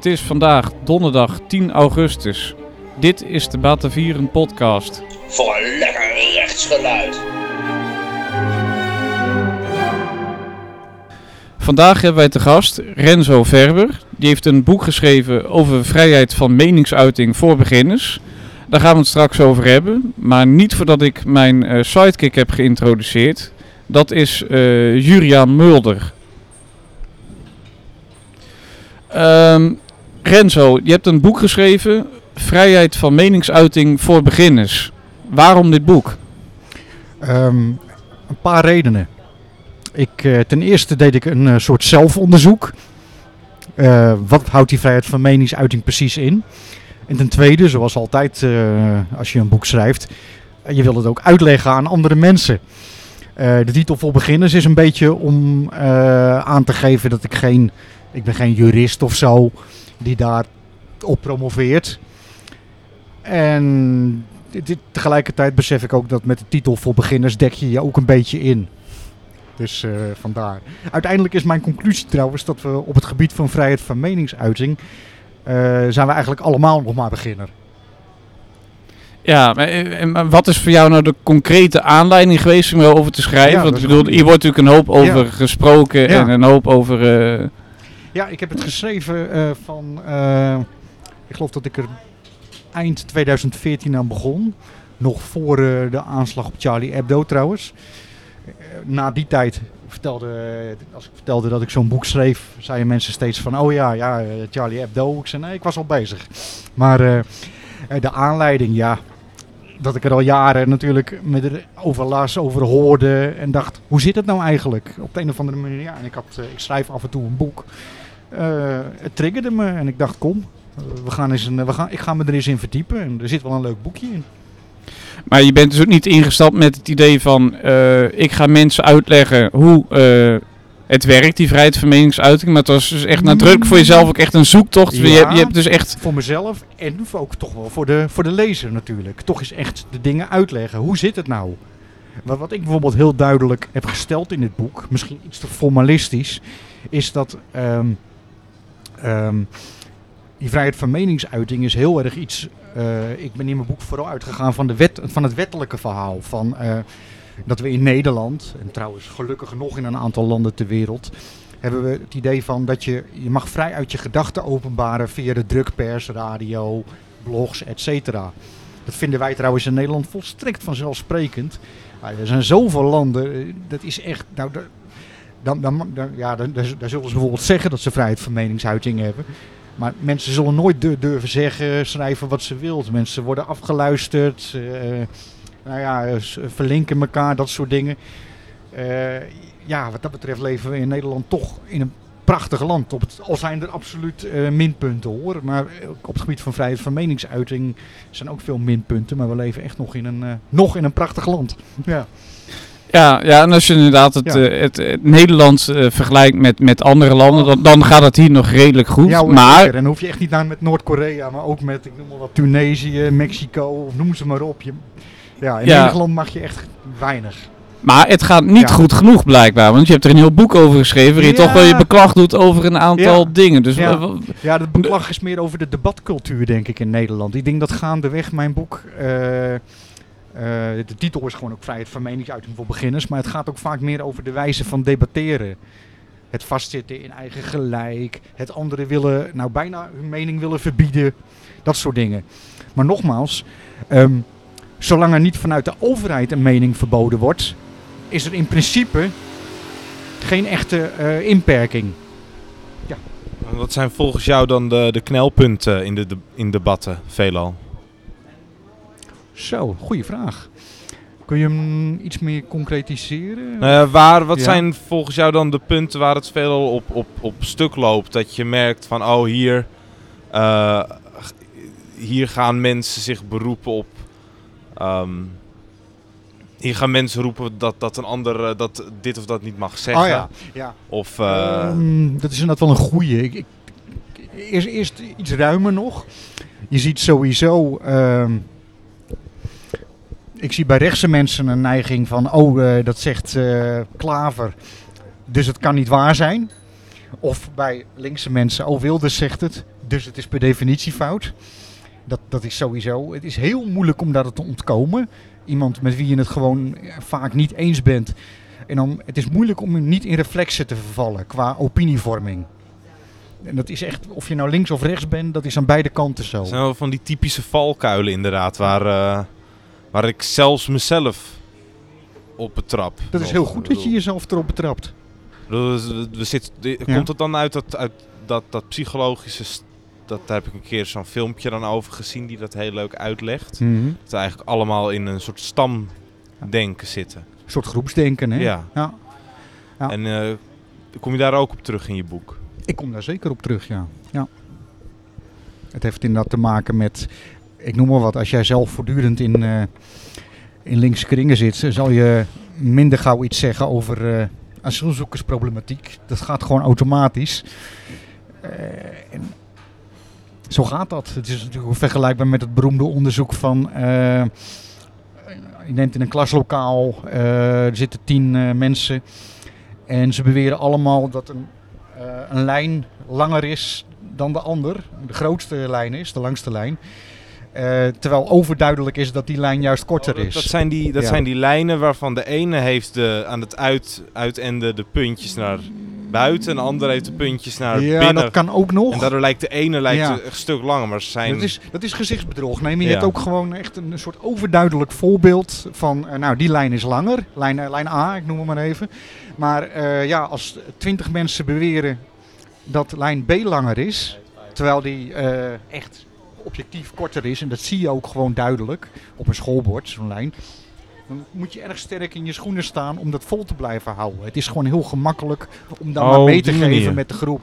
Het is vandaag donderdag 10 augustus. Dit is de Batavieren podcast. Voor een lekker rechtsgeluid. Vandaag hebben wij te gast Renzo Verber. Die heeft een boek geschreven over vrijheid van meningsuiting voor beginners. Daar gaan we het straks over hebben. Maar niet voordat ik mijn eh, sidekick heb geïntroduceerd. Dat is eh Juriaan Mulder. Ehm, Renzo, je hebt een boek geschreven. Vrijheid van meningsuiting voor beginners. Waarom dit boek? Ehm, een paar redenen. Ik, eh, ten eerste deed ik een eh, soort zelfonderzoek. Eh, wat houdt die vrijheid van meningsuiting precies in? En ten tweede, zoals altijd als je een boek schrijft, je wil het ook uitleggen aan andere mensen. De titel voor beginners is een beetje om aan te geven dat ik geen, ik ben geen jurist of zo die daar op promoveert. En dit- tegelijkertijd besef ik ook dat met de titel voor beginners dek je je ook een beetje in. Dus eh, vandaar. Uiteindelijk is mijn conclusie trouwens dat we op het gebied van vrijheid van meningsuiting eh, zijn we eigenlijk allemaal nog maar beginner. Ja, maar, eh, en- maar wat is voor jou nou de concrete aanleiding geweest om erover te schrijven? Ja, Want ik bedoel, hier wordt natuurlijk een hoop over Ja. gesproken Ja. en een hoop over... Ja, ik heb het geschreven eh, van. eh, ik geloof dat ik er eind 2014 aan begon. Nog voor eh, de aanslag op Charlie Hebdo trouwens. Na die tijd vertelde, als ik vertelde dat ik zo'n boek schreef, zeiden mensen steeds van: Oh ja, ja, Charlie Hebdo. Ik zei: Nee, ik was al bezig. Maar de aanleiding, ja. Dat ik er al jaren natuurlijk met er over las, over hoorde en dacht, hoe zit het nou eigenlijk? Op de een of andere manier, ja. En ik, had, ik schrijf af en toe een boek. Eh, het triggerde me en ik dacht, kom, we gaan eens een, we gaan, ik ga me er eens in verdiepen. En er zit wel een leuk boekje in. Maar je bent dus ook niet ingestapt met het idee van... eh, ik ga mensen uitleggen hoe eh, het werkt, die vrijheid van meningsuiting. Maar het was dus echt nadrukkelijk voor jezelf ook echt een zoektocht. Je, hebt, je hebt dus echt... Voor mezelf en ook toch wel voor de, voor de lezer natuurlijk. Toch eens echt de dingen uitleggen. Hoe zit het nou? Wat, wat ik bijvoorbeeld heel duidelijk heb gesteld in dit boek, misschien iets te formalistisch, is dat ehm, ehm, die vrijheid van meningsuiting is heel erg iets. eh, ik ben in mijn boek vooral uitgegaan van, de wet, van het wettelijke verhaal. Van, eh, dat we in Nederland, en trouwens gelukkig nog in een aantal landen ter wereld, hebben we het idee van dat je, je mag vrij uit je gedachten openbaren via de drukpers, radio, blogs, etc. Dat vinden wij trouwens in Nederland volstrekt vanzelfsprekend. Er zijn zoveel landen, eh, dat is echt. Nou, dan, dan, ja, dan, daar zullen ze bijvoorbeeld zeggen dat ze vrijheid van meningsuiting hebben. Maar mensen zullen nooit du- durven zeggen, schrijven wat ze willen. Mensen worden afgeluisterd, eh, nou ja, verlinken elkaar, dat soort dingen. Eh, ja, wat dat betreft leven we in Nederland toch in een prachtig land. Op het, al zijn er absoluut eh, minpunten hoor. Maar op het gebied van vrijheid van meningsuiting zijn ook veel minpunten. Maar we leven echt nog in een, nog in een prachtig land. Ja. Ja, ja, en als je inderdaad het, Ja. eh, het, het Nederland eh, vergelijkt met, met andere landen, dan, dan gaat het hier nog redelijk goed. Ja, maar. En dan hoef je echt niet naar met Noord-Korea, maar ook met, ik noem maar wat, Tunesië, Mexico, of noem ze maar op. Je, ja, in Ja. Nederland mag je echt weinig. Maar het gaat niet Ja. goed genoeg blijkbaar, want je hebt er een heel boek over geschreven waarin je Ja. toch wel je beklag doet over een aantal Ja. dingen. Dus Ja. Ja, het beklag is meer over de debatcultuur, denk ik, in Nederland. Ik denk dat gaandeweg mijn boek. eh, eh, de titel is gewoon ook vrijheid van meningsuiting voor beginners. Maar het gaat ook vaak meer over de wijze van debatteren. Het vastzitten in eigen gelijk. Het anderen willen, nou bijna hun mening willen verbieden. Dat soort dingen. Maar nogmaals, ehm, zolang er niet vanuit de overheid een mening verboden wordt, is er in principe geen echte eh, inperking. Wat zijn volgens jou dan de, de knelpunten in de in debatten veelal? Zo, goede vraag. Kun je hem iets meer concretiseren? Nou ja, waar, wat Ja. zijn volgens jou dan de punten waar het veelal op, op, op stuk loopt? Dat je merkt van, oh hier, eh, hier gaan mensen zich beroepen op... ehm, hier gaan mensen roepen dat, dat een ander eh, dat dit of dat niet mag zeggen. oh ja, ja. Of eh, Ehm, dat is inderdaad wel een goeie. Ik, ik, eerst, eerst iets ruimer nog. Je ziet sowieso... ehm, ik zie bij rechtse mensen een neiging van... Oh, eh, dat zegt eh, Klaver. Dus het kan niet waar zijn. Of bij linkse mensen... Oh, Wilders zegt het. Dus het is per definitie fout. Dat, dat is sowieso. Het is heel moeilijk om daar te ontkomen. Iemand met wie je het gewoon eh, vaak niet eens bent. En dan, het is moeilijk om niet in reflexen te vervallen qua opinievorming. En dat is echt, of je nou links of rechts bent, dat is aan beide kanten zo. Het zijn wel van die typische valkuilen inderdaad, waar, waar ik zelfs mezelf op betrap. Dat is heel goed dat je jezelf erop betrapt. bedoel, we-. Komt het dan uit dat, uit dat, dat psychologische... Dat, daar heb ik een keer zo'n filmpje dan over gezien die dat heel leuk uitlegt. Dat we eigenlijk allemaal in een soort stamdenken zitten. Een soort groepsdenken, hè? Ja. ja. Ja. En eh, kom je daar ook op terug in je boek? Ik kom daar zeker op terug, ja. ja. Het heeft inderdaad te maken met, ik noem maar wat, als jij zelf voortdurend in, eh, in linkse kringen zit, zal je minder gauw iets zeggen over eh asielzoekersproblematiek. Dat gaat gewoon automatisch. Eh, en zo gaat dat. Het is natuurlijk vergelijkbaar met het beroemde onderzoek van. je neemt in een klaslokaal, er zitten tien mensen. En ze beweren allemaal dat een, een lijn langer is dan de ander. De grootste lijn is, de langste lijn. Eh, terwijl overduidelijk is dat die lijn juist korter Oh, dat, is. dat zijn die, dat Ja. zijn die lijnen waarvan de ene heeft de, aan het uit, uitende de puntjes naar buiten en de andere heeft de puntjes naar ja, binnen. dat kan ook nog. En daardoor lijkt de ene lijkt Ja. een stuk langer, maar ze zijn... Dat is, dat is gezichtsbedrog. Nee, maar je Ja. hebt ook gewoon echt een soort overduidelijk voorbeeld van, eh, nou, die lijn is langer. Lijn, eh, lijn A, ik noem hem maar even. Maar eh, ja, als twintig mensen beweren dat lijn B langer is, terwijl die eh, echt objectief korter is, en dat zie je ook gewoon duidelijk op een schoolbord, zo'n lijn. Dan moet je erg sterk in je schoenen staan om dat vol te blijven houden. Het is gewoon heel gemakkelijk om dan Oh, maar mee op te geven manier. met de groep.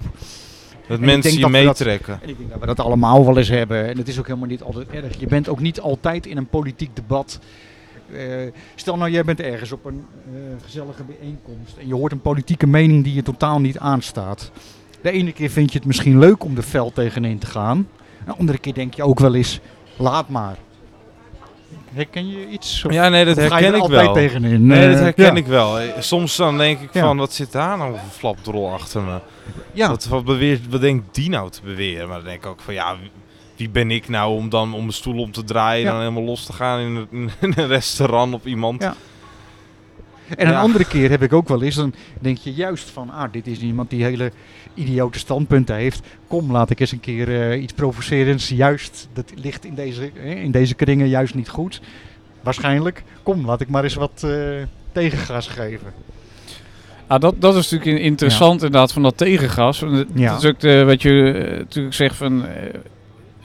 dat mensen je meetrekken. En ik denk dat we dat allemaal wel eens hebben. En het is ook helemaal niet altijd erg. Je bent ook niet altijd in een politiek debat. Eh, stel nou, jij bent ergens op een eh, gezellige bijeenkomst. En je hoort een politieke mening die je totaal niet aanstaat. De ene keer vind je het misschien leuk om er fel tegenin te gaan. De andere keer denk je ook wel eens, laat maar. Herken je iets? Of- Ja, nee, dat of ga je herken er ik altijd wel. tegenin? Nee, dat Eh, herken ja. ik wel. Eh, Soms dan denk ik Ja. van, wat zit daar nou voor een flapdrol achter me? Ja, Wat, wat, beweert, wat denkt die nou te beweren? Maar dan denk ik ook van, ja, wie, ben ik nou om dan om mijn stoel om te draaien Ja. en dan helemaal los te gaan in een, in een restaurant op iemand? Ja. En een Ja. andere keer heb ik ook wel eens, dan denk je juist van, ah, dit is iemand die hele idiote standpunten heeft. Kom, laat ik eens een keer eh, iets provocerends. Juist, dat ligt in deze, eh, in deze kringen juist niet goed. Waarschijnlijk. Kom, laat ik maar eens wat eh, tegengas geven. Ah, dat, dat is natuurlijk in- interessant inderdaad van dat tegengas. Ja. Dat is ook de, wat je eh, natuurlijk zegt van...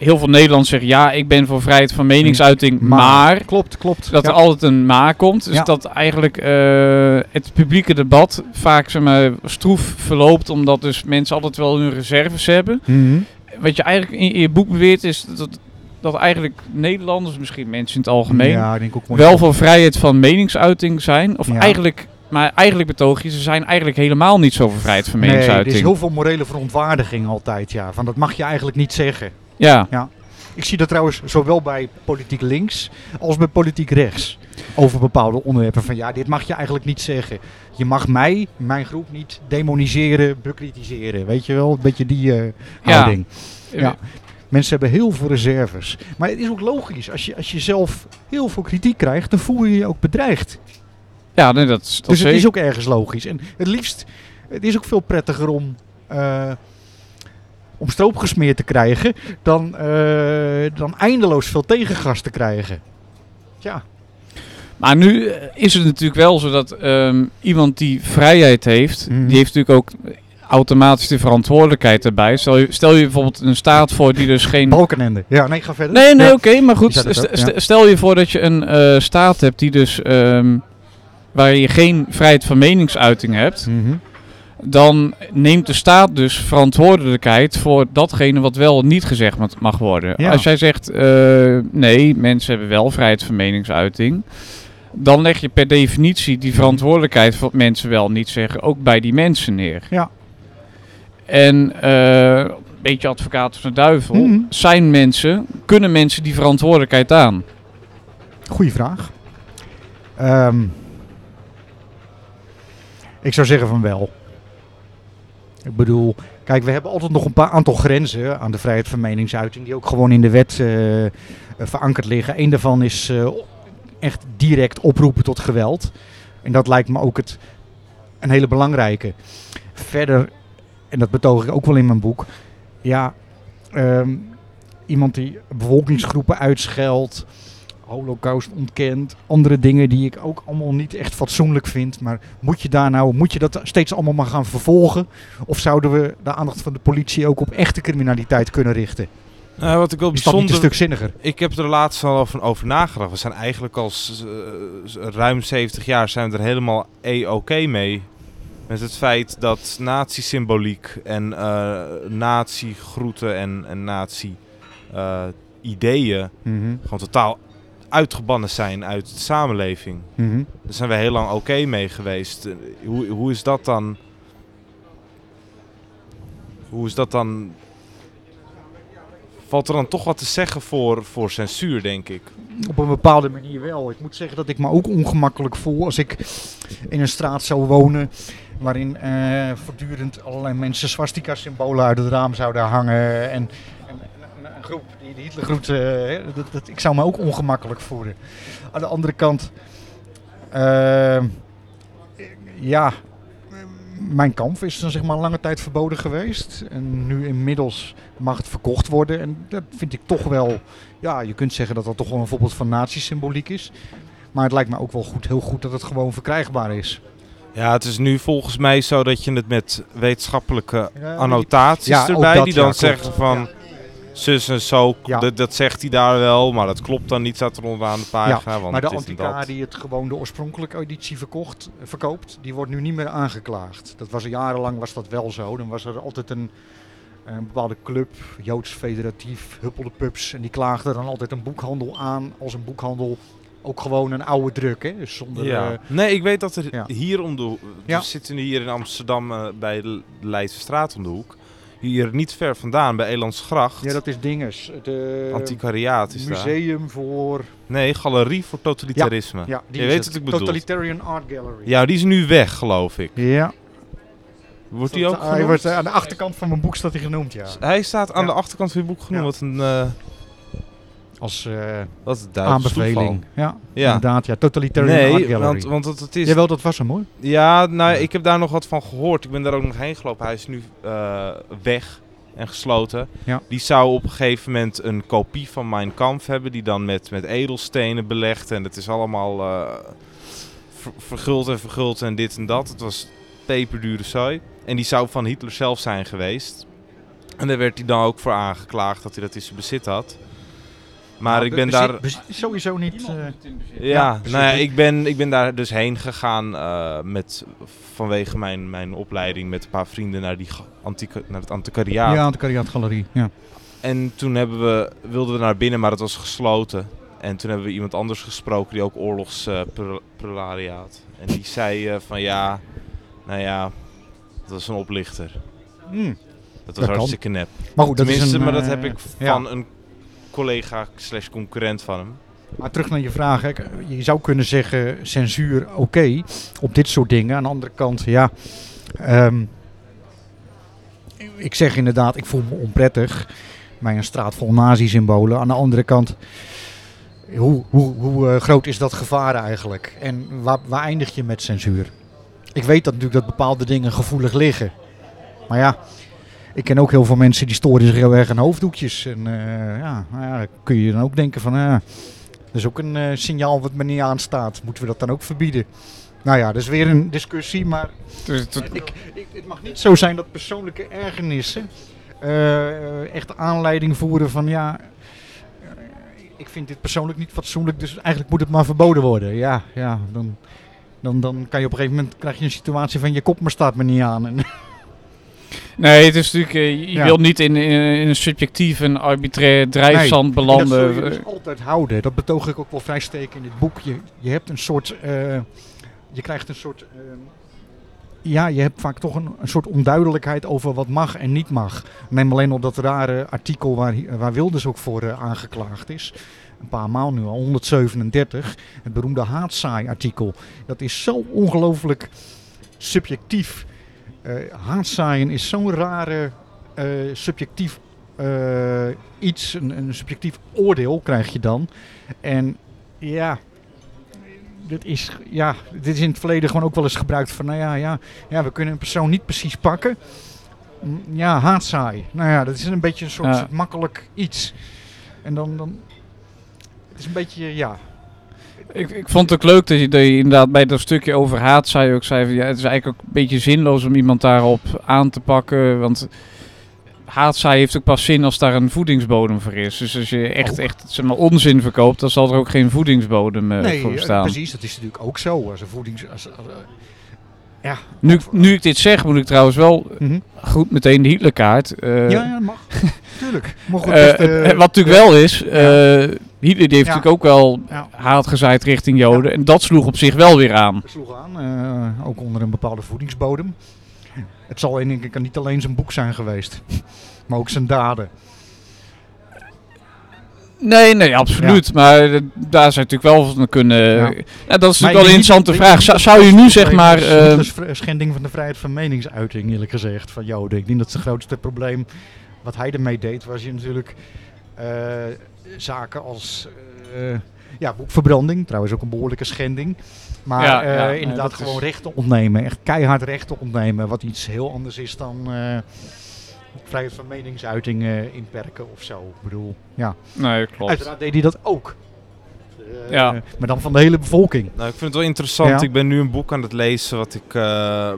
heel veel Nederlanders zeggen ja, ik ben voor vrijheid van meningsuiting, maar... Klopt, klopt. dat Ja. er altijd een maar komt. Dus Ja. dat eigenlijk eh, het publieke debat vaak zeg maar, stroef verloopt. Omdat dus mensen altijd wel hun reserves hebben. Mhm. Wat je eigenlijk in, je boek beweert is dat, dat eigenlijk Nederlanders, misschien mensen in het algemeen... Ja, ik denk ook mooi. wel voor vrijheid van meningsuiting zijn. Of eigenlijk, maar eigenlijk betoog je, ze zijn eigenlijk helemaal niet zo voor vrijheid van Nee, er meningsuiting. is heel veel morele verontwaardiging altijd, ja. Van dat mag je eigenlijk niet zeggen. Ja, Ik zie dat trouwens zowel bij politiek links als bij politiek rechts. Over bepaalde onderwerpen. Van ja, dit mag je eigenlijk niet zeggen. Je mag mij, mijn groep niet demoniseren, bekritiseren. Weet je wel, een beetje die eh, Ja. houding. Ja. Mensen hebben heel veel reserves. Maar het is ook logisch. Als je, als je zelf heel veel kritiek krijgt, dan voel je je ook bedreigd. ja nee, dat, is- dat dus het is ook ergens logisch. En het liefst, het is ook veel prettiger om, eh, om stroop gesmeerd te krijgen dan, eh, dan eindeloos veel tegengas te krijgen. Ja, Maar nu eh, is het natuurlijk wel zo dat ehm, iemand die vrijheid heeft, Mhm. die heeft natuurlijk ook automatisch de verantwoordelijkheid erbij. Stel je, stel je bijvoorbeeld een staat voor die dus geen... balkenende. Ja, nee, ga verder. Nee, nee, Ja. oké, maar goed. St- ja. Stel je voor dat je een eh, staat hebt die dus... ehm, waar je geen vrijheid van meningsuiting hebt. Mhm. Dan neemt de staat dus verantwoordelijkheid voor datgene wat wel niet gezegd mag- worden. Ja. Als jij zegt, eh, nee, mensen hebben wel vrijheid van meningsuiting, dan leg je per definitie die verantwoordelijkheid voor wat mensen wel niet zeggen ook bij die mensen neer. Ja. En een beetje advocaat van de duivel, Mhm. zijn mensen, kunnen mensen die verantwoordelijkheid aan? Goeie vraag. Ehm, ik zou zeggen van wel. Ik bedoel, Kijk, we hebben altijd nog een paar aantal grenzen aan de vrijheid van meningsuiting die ook gewoon in de wet eh, verankerd liggen. Eén daarvan is eh, echt direct oproepen tot geweld. En dat lijkt me ook het, een hele belangrijke. Verder, en dat betoog ik ook wel in mijn boek, ja, ehm, iemand die bevolkingsgroepen uitscheldt, holocaust ontkent, andere dingen die ik ook allemaal niet echt fatsoenlijk vind. Maar moet je daar nou, moet je dat steeds allemaal maar gaan vervolgen? Of zouden we de aandacht van de politie ook op echte criminaliteit kunnen richten? Nou, wat ik wel Is dat niet een bijzonder... stuk zinniger? Ik heb er laatst al over, over nagedacht. We zijn eigenlijk al s- eh, ruim 70 jaar zijn we er helemaal e-oké mee. Met het feit dat nazi-symboliek en eh nazi-groeten en, en nazi-ideeën Mhm, gewoon totaal uitgebannen zijn uit de samenleving. mhm. Daar zijn we heel lang oké mee geweest. Eh, Hoe, hoe is dat dan? Hoe is dat dan? Valt er dan toch wat te zeggen voor, voor censuur, denk ik? Op een bepaalde manier wel. Ik moet zeggen dat ik me ook ongemakkelijk voel als ik in een straat zou wonen waarin eh, voortdurend allerlei mensen swastika-symbolen uit het raam zouden hangen en, groep die de Hitlergroet, eh, dat, dat, ik zou me ook ongemakkelijk voelen. Aan de andere kant, eh, ja, mijn kamp is dan zeg maar lange tijd verboden geweest en nu inmiddels mag het verkocht worden en dat vind ik toch wel ja, je kunt zeggen dat dat toch wel een voorbeeld van nazi-symboliek is. Maar het lijkt me ook wel goed, heel goed dat het gewoon verkrijgbaar is. Ja, het is nu volgens mij zo dat je het met wetenschappelijke annotaties ja, erbij, dat, die dan zeggen van. Zus en zo, Ja. dat, dat zegt hij daar wel, maar dat klopt dan niet, staat er onderaan de pagina. want Maar de dat. die het gewoon de oorspronkelijke editie verkocht, eh, verkoopt, die wordt nu niet meer aangeklaagd. Dat was jarenlang was dat wel zo. Dan was er altijd een, een bepaalde club, Joods Federatief, Huppelde Pubs. En die klaagden dan altijd een boekhandel aan als een boekhandel ook gewoon een oude druk. Hè? Dus zonder, Ja. eh, nee, ik weet dat er ja. hier om de hoek, Ja. we zitten nu hier in Amsterdam eh, bij de Leidse straat om de hoek. Hier niet ver vandaan, bij Elandsgracht. ja, dat is dinges. Het eh, Antiquariaat is daar. museum voor... Nee, Galerie voor Totalitarisme. Ja, die Je is weet het. wat ik bedoel. Totalitarian Art Gallery. Ja, die is nu weg, geloof ik. Ja. Wordt die ook hij genoemd? wordt, eh, aan de achterkant van mijn boek staat hij genoemd, ja. Hij staat aan Ja. de achterkant van je boek genoemd. Ja. Wat een, eh Als eh, aanbeveling. Ja, Ja. inderdaad. Ja, Totalitarian Art Nee, Gallery. want, want het, het is... Jawel, dat was hem hoor. Ja, nou, Ja. ik heb daar nog wat van gehoord. Ik ben daar ook nog heen gelopen. Hij is nu eh, weg en gesloten. Ja. Die zou op een gegeven moment een kopie van Mein Kampf hebben. Die dan met, met edelstenen belegd. En het is allemaal ver- verguld en verguld en dit en dat. Het was peperdure zooi. En die zou van Hitler zelf zijn geweest. En daar werd hij dan ook voor aangeklaagd dat hij dat in zijn bezit had. Maar Nou, ik ben bezit- daar... bezit is sowieso niet... eh, Ja, Ja, nou ja, ik ben, ik ben daar dus heen gegaan eh, met, vanwege mijn, mijn opleiding met een paar vrienden naar, die antieke, naar het antiquariaat. ja, Cariat Galerie. Ja. En toen hebben we, wilden we naar binnen, maar het was gesloten. En toen hebben we iemand anders gesproken die ook oorlogsprolariaat. en die zei eh, van ja, nou ja, dat was een oplichter. Hmm. Dat was Dat kan. hartstikke nep. Maar goed, dat is Tenminste, een... maar dat eh, heb ik van een collega slash concurrent van hem. Maar terug naar je vraag. Je zou kunnen zeggen censuur oké op dit soort dingen. Aan de andere kant, ja. ehm, ik zeg inderdaad, ik voel me onprettig bij een straat vol nazi-symbolen. Aan de andere kant, hoe, hoe, hoe eh, groot is dat gevaar eigenlijk? En waar, waar eindig je met censuur? Ik weet dat natuurlijk dat bepaalde dingen gevoelig liggen. Maar ja, ik ken ook heel veel mensen die storen zich heel erg aan hoofddoekjes. En eh, ja, nou ja, kun je dan ook denken van... ah, dat is ook een eh, signaal wat me niet aanstaat. Moeten we dat dan ook verbieden? Nou ja, dat is weer een discussie, maar Dus het- ik, ik, het mag niet zo zijn dat persoonlijke ergernissen eh, echt aanleiding voeren van ja, eh, ik vind dit persoonlijk niet fatsoenlijk, dus eigenlijk moet het maar verboden worden. Ja, ja dan, dan, dan kan je op een gegeven moment krijg je een situatie van je kop maar staat me niet aan. En, Nee, het is natuurlijk, eh, je Ja. wilt niet in, in, in een subjectief en arbitrair drijfzand En dat belanden. zul je dus altijd houden. Dat betoog ik ook wel vrij sterk in dit boek. Je, je hebt een soort. eh, je krijgt een soort. eh, ja, je hebt vaak toch een, een soort onduidelijkheid over wat mag en niet mag. Neem alleen op dat rare artikel waar, waar Wilders ook voor aangeklaagd is. Een paar maal nu al, 137. Het beroemde haatzaai-artikel. Dat is zo ongelooflijk subjectief. Eh haatzaaien is zo'n rare eh, subjectief eh, iets, een, een subjectief oordeel krijg je dan. En ja, dit is, ja, dit is in het verleden gewoon ook wel eens gebruikt van, nou ja, ja, ja we kunnen een persoon niet precies pakken. Mm, Ja, haatzaai. Nou ja, dat is een beetje een soort, Ja. soort makkelijk iets. En dan, dan, het is een beetje, ja, Ik, ik vond het ook leuk dat je, dat je inderdaad bij dat stukje over haat zei ook zei van ja, het is eigenlijk ook een beetje zinloos om iemand daarop aan te pakken, want haatzaai heeft ook pas zin als daar een voedingsbodem voor is. Dus als je echt, echt zeg maar, onzin verkoopt, dan zal er ook geen voedingsbodem eh, nee, voor eh, staan. precies, dat is natuurlijk ook zo. Als een voedings... Als, als, eh, ja. Nu, ik- nu ik dit zeg, moet ik trouwens wel Mhm. goed meteen de Hitlerkaart. ja, ja, dat mag. Tuurlijk. Goed, wat natuurlijk wel is, Hitler die heeft Ja. natuurlijk ook wel Ja. haat gezaaid richting Joden. En dat sloeg op zich wel weer aan. sloeg aan, eh, ook onder een bepaalde voedingsbodem. Het zal in ik niet alleen zijn boek zijn geweest, maar ook zijn daden. Nee, nee, absoluut. Maar eh, daar zou je natuurlijk wel van kunnen. Ja. Ja. dat is Maar natuurlijk wel een interessante vraag. Zou, dat je het nu zeg maar. probleem is eh, schending van de vrijheid van meningsuiting, eerlijk gezegd, van Joden. Ik denk dat het grootste probleem wat hij ermee deed, was je natuurlijk eh, zaken als eh, ja, boekverbranding, trouwens ook een behoorlijke schending. Maar Ja, eh, ja, inderdaad gewoon is- rechten ontnemen, echt keihard rechten ontnemen, wat iets heel anders is dan eh, vrijheid van meningsuiting eh, inperken of zo. Ik bedoel, ja. nee, klopt. Uiteraard deed hij dat ook. Eh, Ja. Maar dan van de hele bevolking. Nou, ik vind het wel interessant. Ja. Ik ben nu een boek aan het lezen wat ik, eh,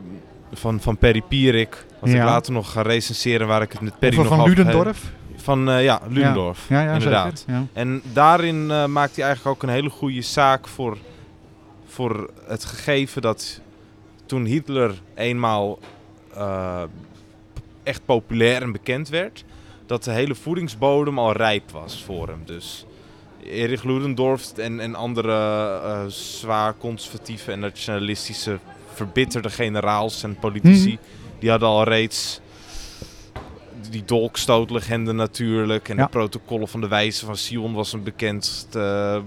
van, van Perry Pierik. Wat ik later nog ga recenseren waar ik het met Perry Of nog van over heb. Ludendorff. Van, eh, ja, Ludendorff. Ja, ja, inderdaad. zeker. En daarin eh, maakt hij eigenlijk ook een hele goede zaak voor, voor het gegeven dat toen Hitler eenmaal eh, echt populair en bekend werd, dat de hele voedingsbodem al rijp was voor hem. Dus Erich Ludendorff en, en andere zwaar conservatieve en nationalistische verbitterde generaals en politici, Mhm. die hadden al reeds die dolkstootlegende natuurlijk. En Ja. de protocollen van de wijze van Sion was een bekend, eh,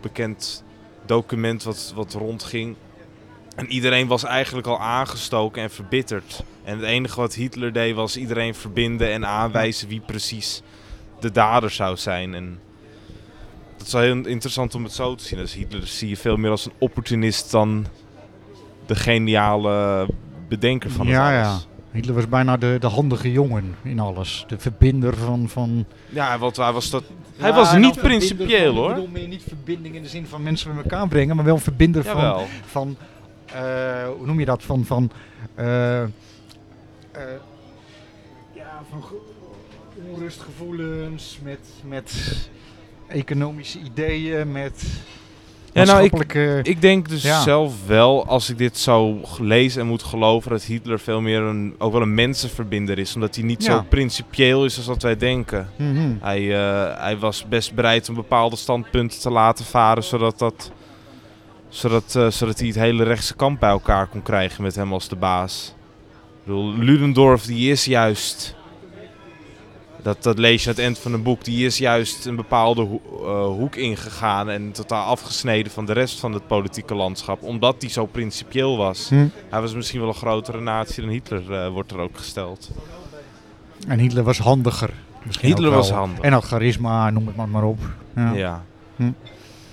bekend document wat, wat rondging. En iedereen was eigenlijk al aangestoken en verbitterd. En het enige wat Hitler deed was iedereen verbinden en aanwijzen wie precies de dader zou zijn. En dat is wel heel interessant om het zo te zien. Dus Hitler zie je veel meer als een opportunist dan de geniale bedenker van het Ja, alles. ja. Hitler was bijna de, de handige jongen in alles. De verbinder van... van Ja, want hij was dat. Hij was niet principieel van- hoor. Ik bedoel meer niet verbinding in de zin van mensen bij elkaar brengen, maar wel een verbinder van... Jawel. van eh, hoe noem je dat? Van... van eh, eh, ja, van ge- onrustgevoelens, met, met economische ideeën, met Ja, nou, ik, maatschappelijke... ik denk dus Ja. zelf wel, als ik dit zo lees en moet geloven, dat Hitler veel meer een, ook wel een mensenverbinder is. Omdat hij niet Ja. zo principieel is als wat wij denken. Mhm. Hij, eh, hij was best bereid om bepaalde standpunten te laten varen, zodat, dat, zodat, eh, zodat hij het hele rechtse kamp bij elkaar kon krijgen met hem als de baas. Ik bedoel, Ludendorff die is juist, dat, dat lees je aan het eind van een boek, die is juist een bepaalde ho- eh, hoek ingegaan en totaal afgesneden van de rest van het politieke landschap, omdat hij zo principieel was. Hm. Hij was misschien wel een grotere natie dan Hitler, eh, wordt er ook gesteld. En Hitler was handiger. misschien Hitler was handig. En had charisma, noem het maar, maar op. Ja. Ja. Hm.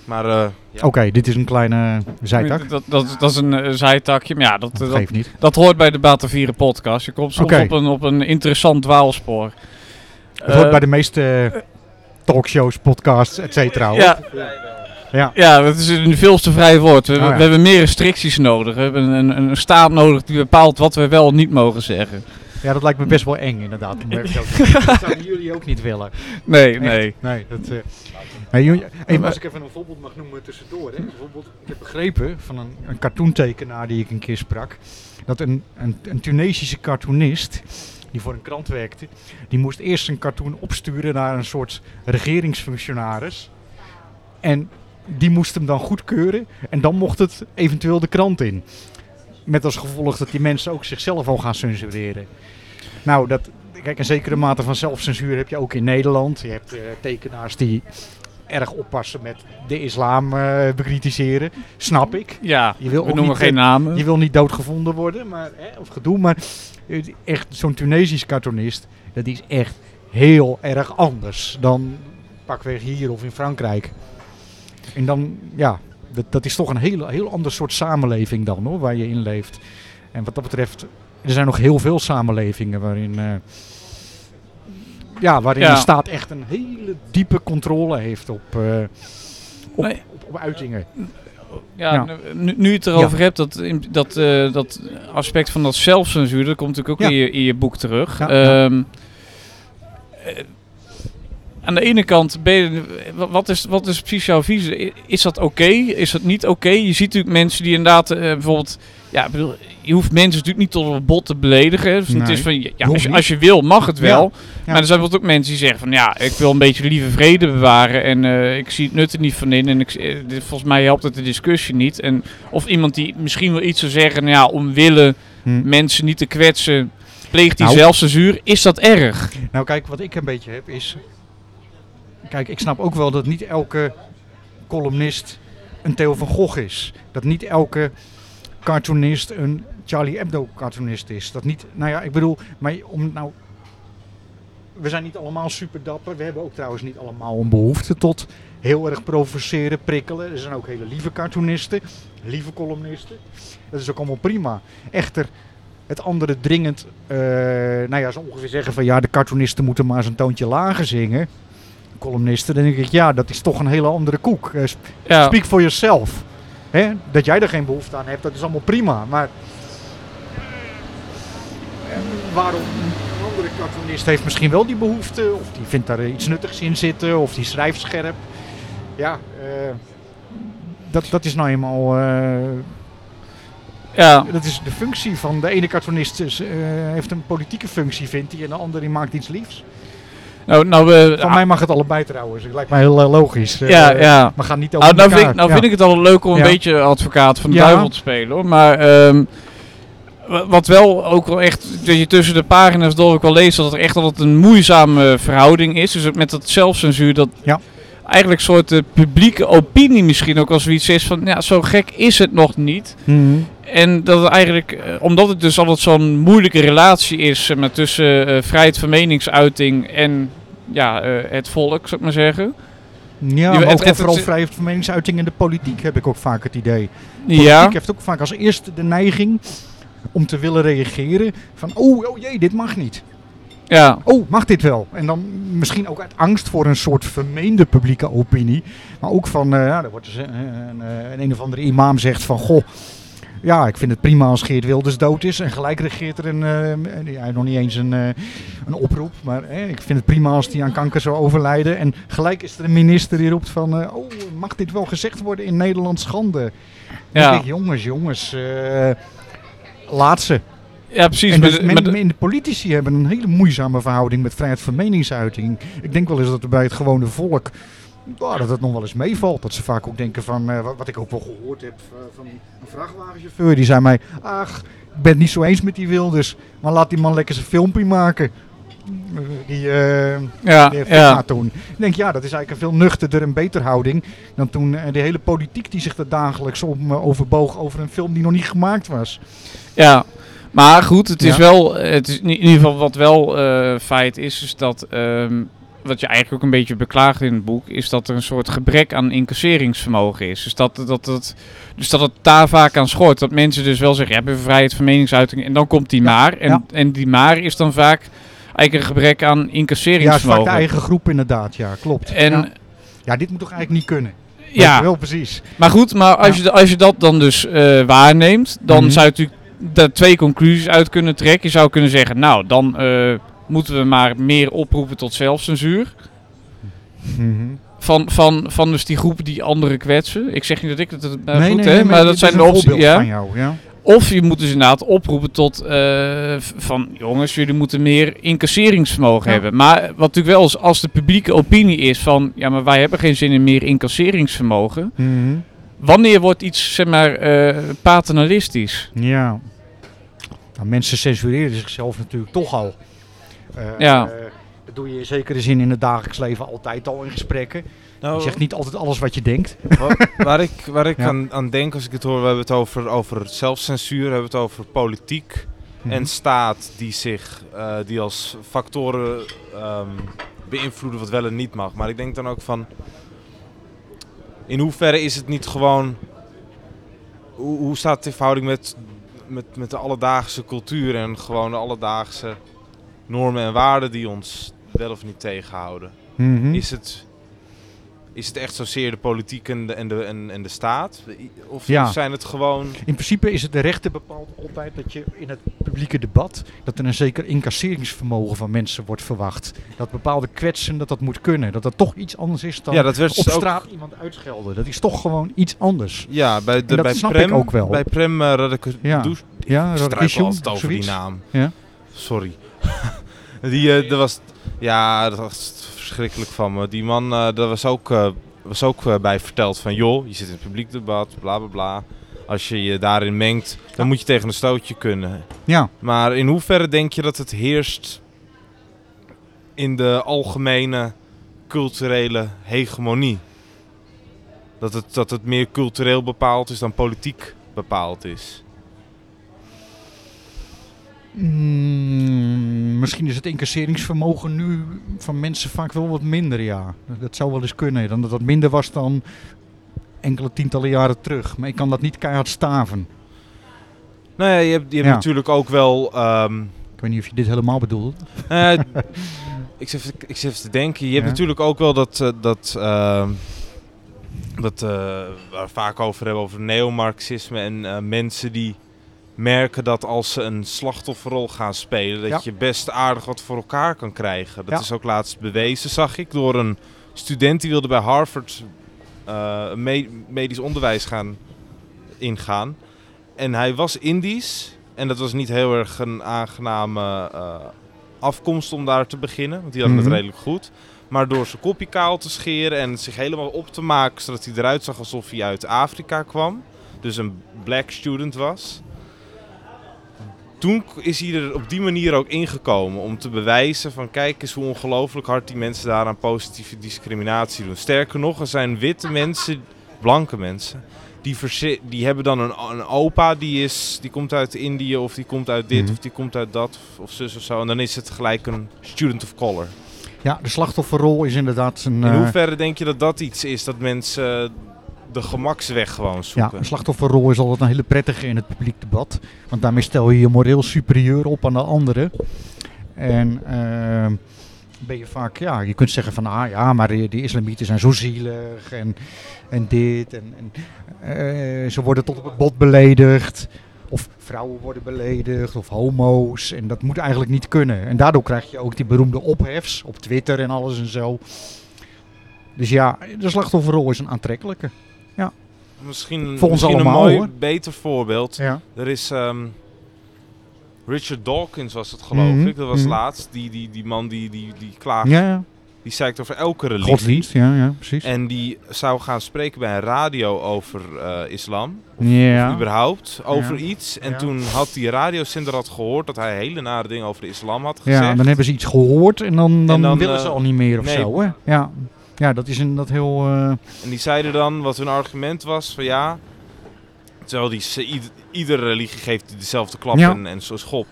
Maar eh, ja. Oké, dit is een kleine zijtak. Dat, dat, dat is een zijtakje. Maar ja, dat, Dat dat, geeft niet. dat hoort bij de Batavieren podcast. Je komt soms op, een, op een interessant dwaalspoor. Het hoort Eh, bij de meeste talkshows, podcasts, et cetera. Ja, ja. ja, dat is een veel te vrij woord. We, Oh, ja. we hebben meer restricties nodig. We hebben een, een, een staat nodig die bepaalt wat we wel en niet mogen zeggen. Ja, dat lijkt me best wel eng inderdaad. Dat zouden jullie ook niet willen. Nee, Echt. nee. Nee, dat... eh hey, jullie- even, als ik even een voorbeeld mag noemen tussendoor. Hè. Bijvoorbeeld, ik heb begrepen van een, een cartoontekenaar die ik een keer sprak. Dat een, een, een Tunesische cartoonist, die voor een krant werkte, die moest eerst een cartoon opsturen naar een soort regeringsfunctionaris. En die moest hem dan goedkeuren en dan mocht het eventueel de krant in. Met als gevolg dat die mensen ook zichzelf al gaan censureren. Nou, dat, kijk, een zekere mate van zelfcensuur heb je ook in Nederland. Je hebt eh, tekenaars die erg oppassen met de islam eh, bekritiseren. Snap ik. Ja, Je wil we noemen niet, geen namen. Je wil niet doodgevonden worden, maar, hè, of gedoe. Maar echt zo'n Tunesisch cartoonist, dat is echt heel erg anders dan pakweg hier of in Frankrijk. En dan, ja, dat, dat is toch een heel, heel ander soort samenleving dan hoor, waar je in leeft. En wat dat betreft, er zijn nog heel veel samenlevingen waarin, eh, ja, waarin Ja. de staat echt een hele diepe controle heeft op, eh, op, Nee. op, op uitingen. Ja, Ja. Nu, nu je het erover hebt, dat, dat, eh, dat aspect van dat zelfcensuur, dat komt natuurlijk ook in, je, in je boek terug. Ehm, eh, aan de ene kant, ben je, wa- wat, is, wat is precies jouw visie? Is dat oké? Is dat niet oké? Je ziet natuurlijk mensen die inderdaad bijvoorbeeld... Ja, ik bedoel, je hoeft mensen natuurlijk niet tot een bot te beledigen. Dus het is van, ja, als, je, als je wil, mag het wel. Ja. Maar er zijn bijvoorbeeld ook mensen die zeggen van... Ja, ik wil een beetje lieve vrede bewaren. En eh, ik zie het nut er niet van in. En ik, eh, dit- volgens mij helpt het de discussie niet. En, of iemand die misschien wel iets zou zeggen... Nou ja, omwille Hm. mensen niet te kwetsen... Pleegt die Nou. zelfcensuur. Is dat erg? Nou, kijk, wat ik een beetje heb is. Kijk, ik snap ook wel dat niet elke columnist een Theo van Gogh is. Dat niet elke cartoonist een Charlie Hebdo cartoonist is. Dat niet, nou ja, ik bedoel, maar om nou. We zijn niet allemaal super dapper. We hebben ook trouwens niet allemaal een behoefte tot heel erg provoceren, prikkelen. Er zijn ook hele lieve cartoonisten, lieve columnisten. Dat is ook allemaal prima. Echter, het andere dringend, eh, nou ja, zo ongeveer zeggen van ja, de cartoonisten moeten maar eens een toontje lager zingen. Columnisten, dan denk ik ja, dat is toch een hele andere koek. Eh, sp- Ja. Speak for yourself. Hè? Dat jij er geen behoefte aan hebt, dat is allemaal prima. Maar waarom een andere cartoonist heeft misschien wel die behoefte, of die vindt daar iets nuttigs in zitten, of die schrijft scherp. Ja, eh, dat, dat is nou eenmaal. eh, Ja. dat is de functie van de ene cartoonist is, eh, heeft een politieke functie, vindt hij, en de andere die maakt iets liefs. Nou, nou, Van mij mag het allebei trouwens. Dat lijkt mij heel eh, logisch. Eh, ja, ja. Maar gaat niet over Nou, vind, ik, nou Ja. vind ik het al leuk om een Ja. beetje advocaat van de Ja. duivel te spelen hoor. Maar ehm, wa- wat wel ook wel echt, dat je tussen de pagina's door ook wel leest dat er echt altijd een moeizame verhouding is. Dus met dat zelfcensuur dat Ja. Eigenlijk een soort eh, publieke opinie misschien ook als zoiets is van ja, zo gek is het nog niet. Mhm. En dat het eigenlijk, eh, omdat het dus altijd zo'n moeilijke relatie is maar, tussen eh, vrijheid van meningsuiting en ja, het volk, zou ik maar zeggen. Ja, maar het- ook het- vooral het- vrijheid van meningsuiting in de politiek heb ik ook vaak het idee. Ja, Politiek heeft ook vaak als eerste de neiging om te willen reageren van oh, oh jee, dit mag niet. Ja, Oh, mag dit wel? En dan misschien ook uit angst voor een soort vermeende publieke opinie. Maar ook van, eh ja, er wordt dus, eh, een, eh, een, een of andere imam zegt van goh, ja, ik vind het prima als Geert Wilders dood is. En gelijk regeert er een, eh, ja, nog niet eens een, een oproep. Maar eh, ik vind het prima als die aan kanker zou overlijden. En gelijk is er een minister die roept van, oh, mag dit wel gezegd worden in Nederland schande? Ja. ik, jongens, jongens, laat ze. Ja, precies. En dus de- men- politici hebben een hele moeizame verhouding met vrijheid van meningsuiting. Ik denk wel eens dat er bij het gewone volk nou, dat het nog wel eens meevalt. Dat ze vaak ook denken van, eh, wat, ik ook wel gehoord heb eh, van een vrachtwagenchauffeur. Die zei mij, ach, ik ben het niet zo eens met die Wilders, maar laat die man lekker zijn filmpje maken. Eh, Die, ja, die heeft ja. toen. Ik denk, ja, dat is eigenlijk een veel nuchterder en beter houding dan toen de hele politiek die zich er dagelijks om overboog over een film die nog niet gemaakt was. Ja, maar goed, het is Ja. wel, het is in ieder geval wat wel eh, feit is, is dat, ehm, wat je eigenlijk ook een beetje beklaagt in het boek, is dat er een soort gebrek aan incasseringsvermogen is. Dus dat, dat, dat, dus dat het daar vaak aan schort. Dat mensen dus wel zeggen, ja, we hebben vrijheid van meningsuiting en dan komt die maar. En, ja. en die maar is dan vaak eigenlijk een gebrek aan Ja, het is vaak incasseringsvermogen. de eigen groep inderdaad, ja, klopt. en ja. Ja, dit moet toch eigenlijk niet kunnen? ja, Wel precies. Maar goed, maar als, Ja. je, als je dat dan dus eh, waarneemt, dan Mhm. zou je natuurlijk daar twee conclusies uit kunnen trekken. Je zou kunnen zeggen, nou, dan eh, moeten we maar meer oproepen tot zelfcensuur. Van, van, van dus die groepen die anderen kwetsen. Ik zeg niet dat ik het uh, goed hè, maar dat zijn de opties. Ja. van jou, ja. Of je moet dus inderdaad oproepen tot eh, van jongens, jullie moeten meer incasseringsvermogen Ja. hebben. Maar wat natuurlijk wel is, als de publieke opinie is van ja, maar wij hebben geen zin in meer incasseringsvermogen. Wanneer wordt iets, zeg maar, eh, paternalistisch? Ja. Nou, mensen censureren zichzelf natuurlijk toch al. Eh, Ja. eh, Dat doe je in zekere zin in het dagelijks leven altijd al in gesprekken. Nou, Je zegt niet altijd alles wat je denkt. Wa- waar ik, waar ik Ja. aan, aan denk als ik het hoor, we hebben het over, over zelfcensuur, we hebben het over politiek Mhm. en staat die zich, eh, die als factoren ehm, beïnvloeden wat wel en niet mag. Maar ik denk dan ook van, in hoeverre is het niet gewoon, hoe, hoe staat het in verhouding met, met, met de alledaagse cultuur en gewoon de alledaagse normen en waarden die ons wel of niet tegenhouden? Mhm. Is het, is het echt zozeer de politiek en de, en de, en, de staat? Of Ja. zijn het gewoon... In principe is het de rechter bepaalt altijd dat je in het publieke debat dat er een zeker incasseringsvermogen van mensen wordt verwacht. Dat bepaalde kwetsen dat dat moet kunnen. Dat dat toch iets anders is dan Ja, dat werd op ook... straat iemand uitschelden. Dat is toch gewoon iets anders. Ja, bij, de, dat bij snap Prem, ik ook wel. Bij Prem uh, Radek Ja. Ja, altijd over die naam. Ja. Sorry. die, eh, dat was... Ja, dat was verschrikkelijk van me. Die man, eh daar was ook, eh, was ook eh, bij verteld van... joh, je zit in het publiek debat, bla bla bla. Als je je daarin mengt, dan moet je tegen een stootje kunnen. Ja, Maar in hoeverre denk je dat het heerst in de algemene culturele hegemonie? Dat het, dat het meer cultureel bepaald is dan politiek bepaald is? Mm, misschien is het incasseringsvermogen nu van mensen vaak wel wat minder, ja. Dat zou wel eens kunnen. Dan dat dat minder was dan enkele tientallen jaren terug. Maar ik kan dat niet keihard staven. Nou ja, je hebt, je hebt Ja. natuurlijk ook wel... ehm, Ik weet niet of je dit helemaal bedoelt. eh, ik, zit even, ik zit te denken. Je hebt Ja. natuurlijk ook wel dat... eh, dat ehm, dat eh, waar we het vaak over hebben, over neomarxisme en mensen die merken dat als ze een slachtofferrol gaan spelen, dat je best aardig wat voor elkaar kan krijgen. Dat is ook laatst bewezen, zag ik, door een student die wilde bij Harvard eh, me- medisch onderwijs gaan ingaan. En hij was Indisch en dat was niet heel erg een aangename eh, afkomst om daar te beginnen, want die hadden Mhm. het redelijk goed. Maar door zijn kopje kaal te scheren en zich helemaal op te maken zodat hij eruit zag alsof hij uit Afrika kwam, dus een black student was. Toen is hij er op die manier ook ingekomen om te bewijzen van kijk eens hoe ongelooflijk hard die mensen daar aan positieve discriminatie doen. Sterker nog, er zijn witte mensen, blanke mensen, die, die hebben dan een, een opa die, is, die komt uit Indië of die komt uit dit Mhm. of die komt uit dat of, of zus of zo. En dan is het gelijk een student of color. Ja, de slachtofferrol is inderdaad een... In eh, hoeverre denk je dat dat iets is dat mensen de gemaksweg gewoon ja, zoeken? een slachtofferrol is altijd een hele prettige in het publiek debat. Want daarmee stel je je moreel superieur op aan de anderen. En eh, ben je vaak, ja, je kunt zeggen van, ah ja, maar die, die islamieten zijn zo zielig en, en dit. En, en eh, ze worden tot op het bot beledigd. Of vrouwen worden beledigd, of homo's. En dat moet eigenlijk niet kunnen. En daardoor krijg je ook die beroemde ophefs op Twitter en alles en zo. Dus ja, de slachtofferrol is een aantrekkelijke. Misschien, Voor ons misschien allemaal, een mooi, hoor. beter voorbeeld. Ja. Er is ehm, Richard Dawkins was het geloof Mhm, ik, dat was mhm. laatst. Die, die, die man die, die, die klaagt, Ja, ja. die zeikt over elke religie. godsdienst, ja, ja, precies. En die zou gaan spreken bij een radio over eh, islam. ja. Überhaupt, over iets. En toen had die radiozender had gehoord dat hij hele nare dingen over de islam had gezegd. ja, dan hebben ze iets gehoord en dan, dan, En dan, willen eh, ze al niet meer of nee. zo. Hè? Ja. Ja, dat is inderdaad heel... eh, En die zeiden dan, wat hun argument was, van ja... Terwijl die, ieder, iedere religie geeft dezelfde klap Ja. en, en zo schop.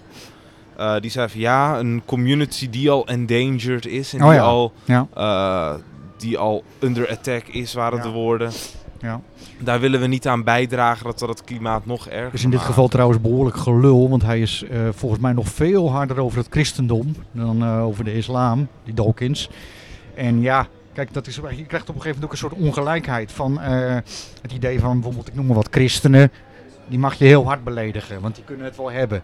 Eh, die zei van ja, een community die al endangered is en Oh die, ja. al, Ja. eh, die al under attack is, waren Ja. de woorden. ja. Daar willen we niet aan bijdragen dat we het klimaat nog erger Dus in dit geval trouwens behoorlijk gelul, want hij is eh, volgens mij nog veel harder over het christendom dan over de islam, die Dawkins. En ja, kijk, dat is, je krijgt op een gegeven moment ook een soort ongelijkheid van eh, het idee van bijvoorbeeld, ik noem maar wat christenen, die mag je heel hard beledigen, want die kunnen het wel hebben.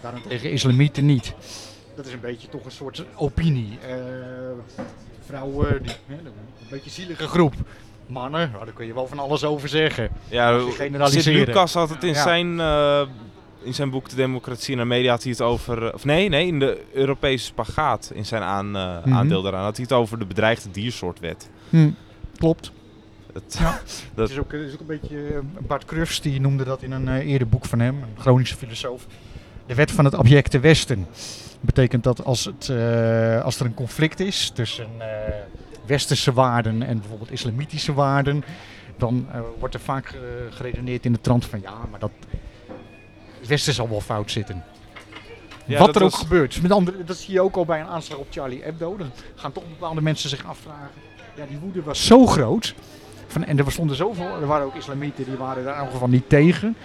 Daarentegen islamieten niet. Dat is een beetje toch een soort opinie. Eh, vrouwen, die, een beetje zielige groep. Mannen, nou, daar kun je wel van alles over zeggen. Ja, generaliseren. Sint-Lucas had het in, Ja. zijn, eh, in zijn boek De Democratie en de Media had hij het over... eh, Of nee, nee, in de Europese spagaat, in zijn aan, eh, Mhm. aandeel daaraan, had hij het over de bedreigde diersoortwet. Hm, klopt. Het, Ja. dat, Het is ook, het is ook een beetje. eh, Bart Crufts die noemde dat in een eh, eerder boek van hem, een Groningse filosoof. de wet van het abjecte Westen. betekent dat als, het, eh, als er een conflict is tussen eh, westerse waarden en bijvoorbeeld islamitische waarden, dan eh, wordt er vaak geredeneerd in de trant van ja, maar dat Westen zal wel fout zitten. Ja, Wat er ook gebeurt. Met andere, dat zie je ook al bij een aanslag op Charlie Hebdo. Dan gaan toch bepaalde mensen zich afvragen. Ja, die woede was zo groot. Van, en er stonden zoveel, er waren ook islamieten die waren daar in ieder geval niet tegen.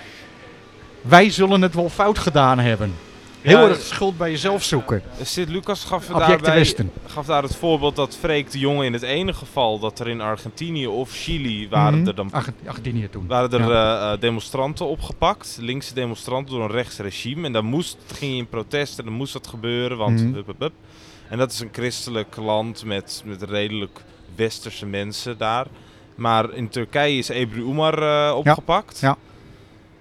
Wij zullen het wel fout gedaan hebben. Heel erg schuld bij jezelf zoeken. Sint-Lucas gaf, Objecten daarbij, Westen. gaf daar het voorbeeld dat Freek de Jonge in het ene geval dat er in Argentinië of Chili waren Mhm. er dan Argent- Argentinië toen. waren er Ja. eh, eh, demonstranten opgepakt, linkse demonstranten door een rechts regime. En dan moest, ging in protest en dan moest dat gebeuren, want Mhm. En dat is een christelijk land met, met redelijk westerse mensen daar. Maar in Turkije is Ebru Umar eh, opgepakt. Ja.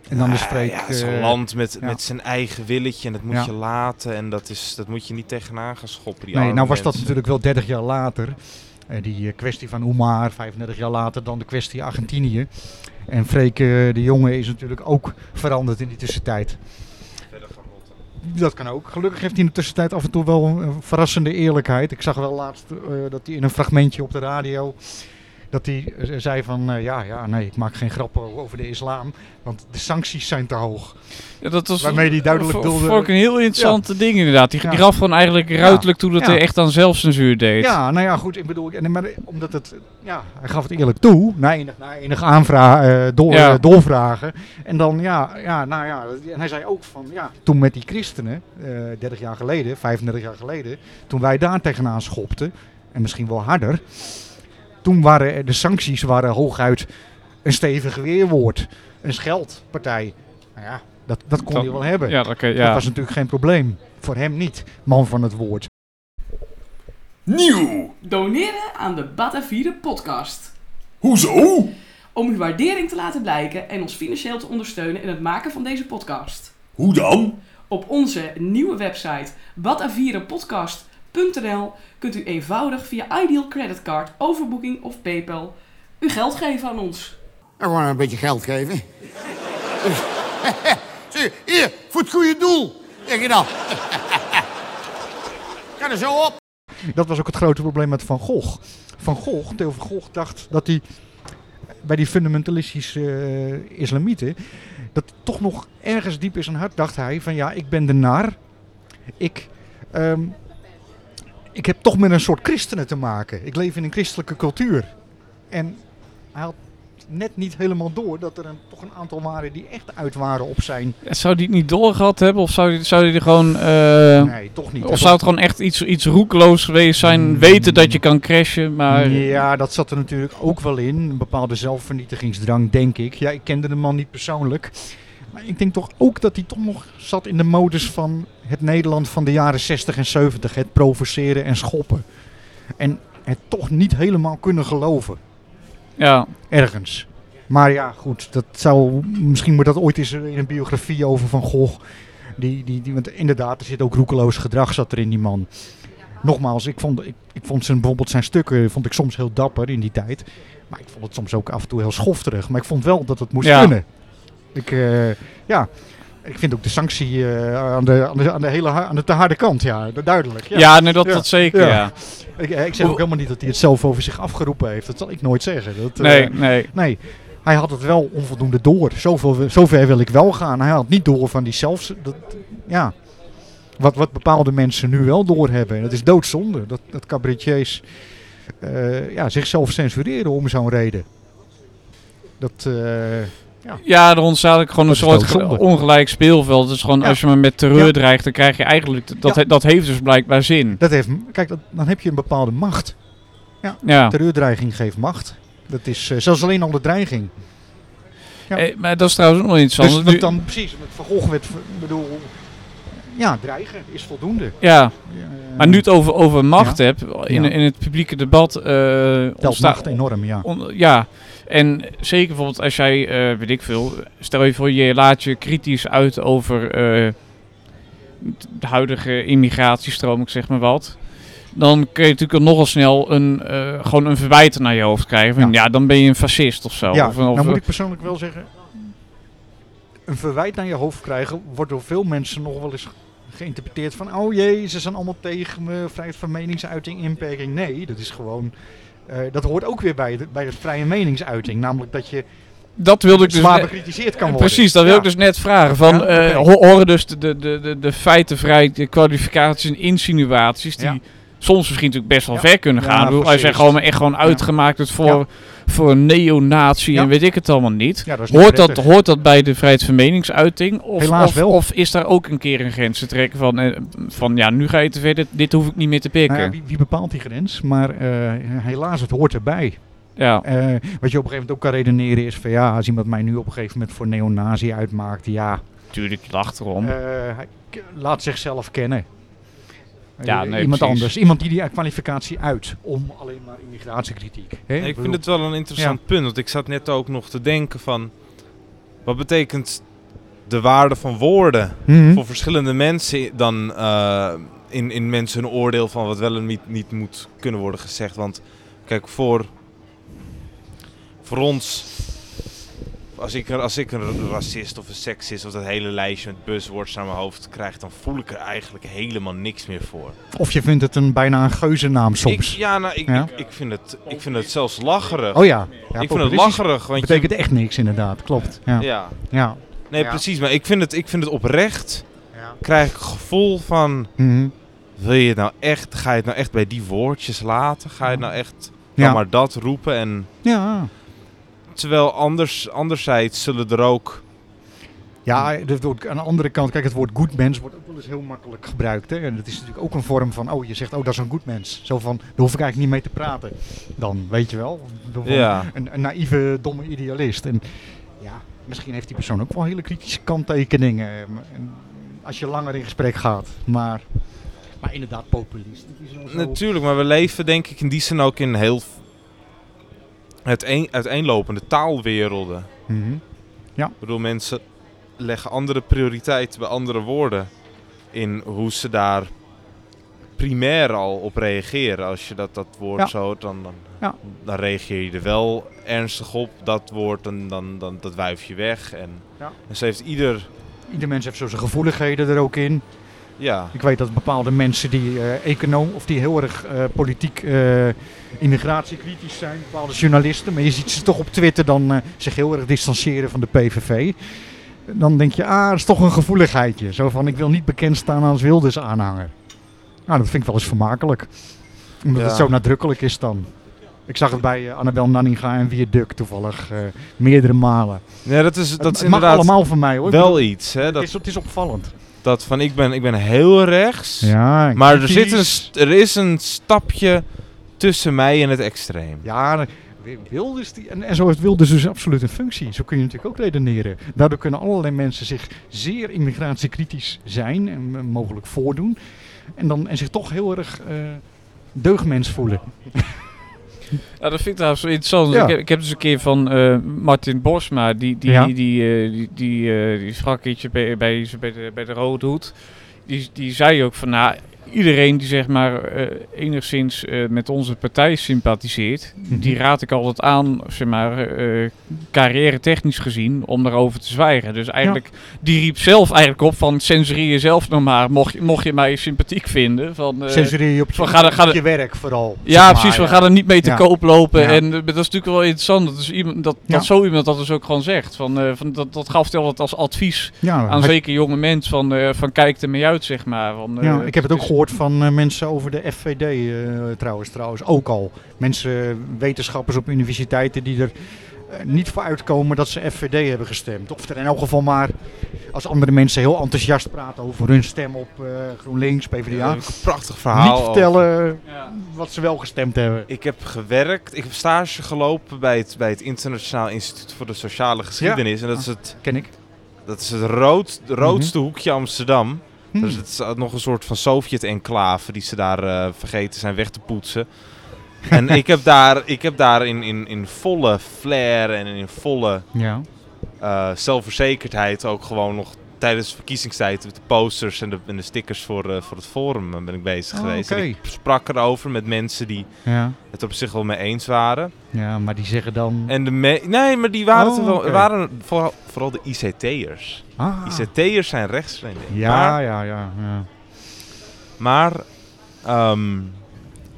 En dan is Ah, ja, het is een land met, ja. met zijn eigen willetje en dat moet Ja. je laten. En dat, is, dat moet je niet tegenaan gaan schoppen. Die Nee, nou was dat natuurlijk wel 30 jaar later. Eh, die eh, kwestie van Oemar, 35 jaar later dan de kwestie Argentinië. En Freek eh, de Jonge is natuurlijk ook veranderd in die tussentijd. Verder gaan rotten. Dat kan ook. Gelukkig heeft hij in de tussentijd af en toe wel een verrassende eerlijkheid. Ik zag wel laatst dat hij in een fragmentje op de radio... dat hij eh, zei van, eh, ja, ja, nee, ik maak geen grappen over de islam. Want de sancties zijn te hoog. Ja, dat was Waarmee die duidelijk vond ik een heel interessante ding inderdaad. Die, Ja. die gaf gewoon eigenlijk ruidelijk toe dat hij echt aan zelfcensuur deed. Ja, nou ja, goed. Ik bedoel, en, maar omdat het, ja, hij gaf het eerlijk toe, na enig, na enig door, Ja. eh, doorvragen. En dan, ja, ja, nou ja, en hij zei ook van, ja, toen met die christenen, eh 30 jaar geleden, 35 jaar geleden, toen wij daar tegenaan schopten, en misschien wel harder, toen waren de sancties waren hooguit een stevig weerwoord, een scheldpartij. Nou ja, dat, dat kon Dat- hij wel hebben. Ja, dat, was natuurlijk geen probleem. Voor hem niet, man van het woord. Nieuw! Doneren aan de Batavieren podcast. Hoezo? Om uw waardering te laten blijken en ons financieel te ondersteunen in het maken van deze podcast. Hoe dan? Op onze nieuwe website batavierenpodcast.nl kunt u eenvoudig via Ideal Creditcard, overboeking of PayPal uw geld geven aan ons. En gewoon een beetje geld geven. Zie, hier, voor het goede doel. Zeg je dan. Ga er zo op. Dat was ook het grote probleem met Van Gogh. Van Gogh, Theo van Gogh dacht dat hij bij die fundamentalistische eh, islamieten, dat toch nog ergens diep in zijn hart dacht hij van ja, ik ben de nar. Ik, ehm, ik heb toch met een soort christenen te maken. Ik leef in een christelijke cultuur. En hij had net niet helemaal door dat er een, toch een aantal waren die echt uit waren op zijn... Zou die het niet doorgehad hebben? Of zou die, zou die er gewoon... eh, nee, toch niet. Of zou het gewoon echt iets, iets roekeloos geweest zijn? Mm. Weten dat je kan crashen, maar... Ja, dat zat er natuurlijk ook wel in. Een bepaalde zelfvernietigingsdrang, denk ik. Ja, ik kende de man niet persoonlijk. Maar ik denk toch ook dat hij toch nog zat in de modus van het Nederland van de jaren 60 en 70. Het provoceren en schoppen. En het toch niet helemaal kunnen geloven. Ja, Ergens. Maar ja, goed. Dat zou, misschien moet dat ooit eens in een biografie over Van Gogh. Die, die, die, want inderdaad, er zit ook roekeloos gedrag zat er in die man. Nogmaals, ik vond, ik, ik vond zijn, bijvoorbeeld zijn stukken vond ik soms heel dapper in die tijd. Maar ik vond het soms ook af en toe heel schofterig. Maar ik vond wel dat het moest Ja. kunnen. Ik, eh, ja, ik vind ook de sanctie eh, aan, de, aan, de, aan de hele aan de te harde kant, ja, duidelijk. ja. Ja. nee, dat, Ja. dat zeker, Ja. ja. Ik, eh, ik zeg ook helemaal niet dat hij het zelf over zich afgeroepen heeft. Dat zal ik nooit zeggen. Dat, Nee, nee. Nee, hij had het wel onvoldoende door. Zoveel, zover wil ik wel gaan. Hij had niet door van die zelfs... Dat, ja, wat, wat bepaalde mensen nu wel doorhebben. En dat is doodzonde. Dat, dat cabaretiers ja, zichzelf censureren om zo'n reden. Dat... eh, Ja, er ontstaat ook gewoon een Dat is soort ongelijk speelveld. Dus gewoon Ja. als je maar met terreur Ja. dreigt, dan krijg je eigenlijk... Dat, Ja. dat heeft dus blijkbaar zin. dat heeft, kijk, dat, dan heb je een bepaalde macht. Ja. Terreurdreiging geeft macht. Dat is eh, zelfs alleen al de dreiging. Ja. Eh, maar dat is trouwens ook nog interessant. Dus wat dan precies, met Van Gogh werd, ik bedoel, ja, dreigen is voldoende. ja, maar nu het over, over macht Ja. hebt, in, Ja. in het publieke debat eh telt ontstaat... macht enorm, ja. on- ja, en zeker bijvoorbeeld als jij, eh, weet ik veel, stel je voor je laat je kritisch uit over eh, de huidige immigratiestroom, ik zeg maar wat. Dan kun je natuurlijk al nogal snel een, eh, gewoon een verwijter naar je hoofd krijgen. Van, ja. Ja. dan ben je een fascist of zo. Ja, Of, of, nou moet ik persoonlijk wel zeggen, een verwijt naar je hoofd krijgen wordt door veel mensen nog wel eens geïnterpreteerd van oh jee, ze zijn allemaal tegen me, vrijheid van meningsuiting, inperking. Nee, dat is gewoon, eh, dat hoort ook weer bij de, bij de vrije meningsuiting. Namelijk dat je Dat wilde ik dus zwaar bekritiseerd kan worden. Precies, dat wil Ja. ik dus net vragen. Van, Ja, eh, horen dus de, de, de, de, de feitenvrij, de kwalificaties en insinuaties die Ja. Soms misschien natuurlijk best wel Ja. ver kunnen Ja, gaan. Ik bedoel, hij zegt fascist. gewoon echt gewoon uitgemaakt het voor, Ja. voor een neonatie Ja. en weet ik het allemaal niet. Ja, dat is niet Hoort dat, hoort dat bij de vrijheid van meningsuiting? Of, Helaas of, wel. of is daar ook een keer een grens te trekken van, eh, van ja, nu ga je te ver, dit, dit hoef ik niet meer te pikken. Nou ja, wie, wie bepaalt die grens? Maar eh, helaas, het hoort erbij. ja. Eh, wat je op een gegeven moment ook kan redeneren is van ja, als iemand mij nu op een gegeven moment voor neonazi uitmaakt, ja, Tuurlijk, je lacht erom. eh, hij laat zichzelf kennen. Ja, nee, iemand precies. anders. Iemand die die kwalificatie uit om alleen maar immigratiekritiek. Hè? Ik vind het wel een interessant punt, want ik zat net ook nog te denken van... Wat betekent de waarde van woorden Mhm. voor verschillende mensen dan eh, in, in mensen hun oordeel van wat wel en niet, niet moet kunnen worden gezegd? Want kijk, voor, voor ons, als ik, er- als ik een racist of een seksist of dat hele lijstje met buzzwords naar mijn hoofd krijg, dan voel ik er eigenlijk helemaal niks meer voor. Of je vindt het een, bijna een geuzennaam soms. Ik, ja, nou, ik, Ja. Ik, ik, vind het, ik vind het zelfs lacherig. oh ja, ja ik vind het lacherig, want betekent echt niks inderdaad, klopt. Ja. Ja. Ja. Nee, Ja. precies. Maar ik vind het, ik vind het oprecht. Ja. Krijg ik het gevoel van... Mhm. Wil je het nou echt... Ga je het nou echt bij die woordjes laten? Ga je het nou echt... Maar dat roepen en... ja. Terwijl anders, anderzijds zullen er ook... Ja, dat wordt- aan de andere kant, kijk, het woord goed mens wordt ook wel eens heel makkelijk gebruikt. Hè? En dat is natuurlijk ook een vorm van, oh, je zegt, oh, dat is een goed mens. Zo van, daar hoef ik eigenlijk niet mee te praten. Dan, weet je wel. Ja. Een, een naïeve, domme idealist. En ja, misschien heeft die persoon ook wel hele kritische kanttekeningen. En als je langer in gesprek gaat. Maar, maar inderdaad, zo. Natuurlijk, maar we leven denk ik in die zin ook in heel... Uiteen, uiteenlopende taalwerelden. Mhm. Ik bedoel, mensen leggen andere prioriteiten bij andere woorden. In hoe ze daar primair al op reageren. Als je dat, dat woord Ja. zo hoort, dan, dan, Ja. dan reageer je er wel ernstig op. Dat woord, dan, dan, dan dat wuif je weg. En, Ja. en ze heeft ieder... Ieder mens heeft zo zijn gevoeligheden er ook in. Ja, Ik weet dat bepaalde mensen die eh econoom of die heel erg eh, politiek eh immigratiekritisch zijn, bepaalde journalisten, maar je ziet ze toch op Twitter dan zich heel erg distancieren van de PVV. Dan denk je, ah, dat is toch een gevoeligheidje. Zo van, ik wil niet bekend staan als Wilders aanhanger. Nou, dat vind ik wel eens vermakelijk. Omdat Ja. het zo nadrukkelijk is dan. Ik zag het bij Annabel Nanninga en Viaduct toevallig meerdere malen. ja dat is, dat het is het mag allemaal van mij hoor. Wel bedoel, iets. Hè? het, Dat, is, het is opvallend. Dat van ik ben, ik ben heel rechts. Ja, Maar er, zit een, er is een stapje tussen mij en het extreem. Ja, dan- Wilders die, en, en zo heeft Wilders dus absoluut een functie. Zo kun je natuurlijk ook redeneren. Daardoor kunnen allerlei mensen zich zeer immigratiekritisch zijn en eh, mogelijk voordoen. En, dan, en zich toch heel erg eh deugdmens voelen. Ja, dat vind ik trouwens wel interessant. Ja. Ik, heb, ik heb dus een keer van eh, Martin Bosma, die, die, Ja. die, die, eh, die, die, eh, die sprak bij, bij, de, bij de Rode Hoed. Die, die zei ook van, nou, iedereen die zeg maar eh, enigszins eh, met onze partij sympathiseert, Mhm. die raad ik altijd aan, zeg maar, eh carrière technisch gezien, om daarover te zwijgen. Dus eigenlijk, die riep zelf eigenlijk op van, censureer jezelf nog maar, mocht, je- mocht je mij sympathiek vinden. Van, Censureer je op, van, ga er- ga op er- je werk vooral. ja, maar, precies. We gaan er niet mee te Ja. koop lopen. En dat is natuurlijk wel interessant. Dat, is iemand, dat, dat zo iemand dat dus ook gewoon zegt. Van, van, dat, dat gaf altijd als advies aan zeker jonge mensen. Van, van kijk er mee uit, zeg maar. Van, ja, ik heb het ook gehoord van eh, mensen over de FVD eh, trouwens, trouwens. Ook al. Mensen, wetenschappers op universiteiten die er eh, niet voor uitkomen dat ze FVD hebben gestemd. Of er in elk geval maar als andere mensen heel enthousiast praten over hun stem op eh, GroenLinks, PvdA. een prachtig verhaal niet vertellen Ja. wat ze wel gestemd hebben. Ik heb gewerkt, ik heb stage gelopen bij het, bij het Internationaal Instituut voor de Sociale Geschiedenis. En dat is het, Ken ik. dat is het rood, roodste hoekje Amsterdam. Hm. Dus het is nog een soort van Sovjet-enclave die ze daar eh, vergeten zijn weg te poetsen. en ik heb daar, ik heb daar in, in, in volle flair en in volle Ja. eh, zelfverzekerdheid ook gewoon nog tijdens verkiezingstijd de posters en de, en de stickers voor, eh, voor het forum eh, ben ik bezig Oh, geweest. ik sprak erover met mensen die Ja. het op zich wel mee eens waren. ja, maar die zeggen dan... En de nee, maar die waren, Oh, wel, waren vooral, vooral de ICT'ers. ah, ICT'ers zijn rechtsvrienden. ja, Maar, ja, ja, ja. maar ehm,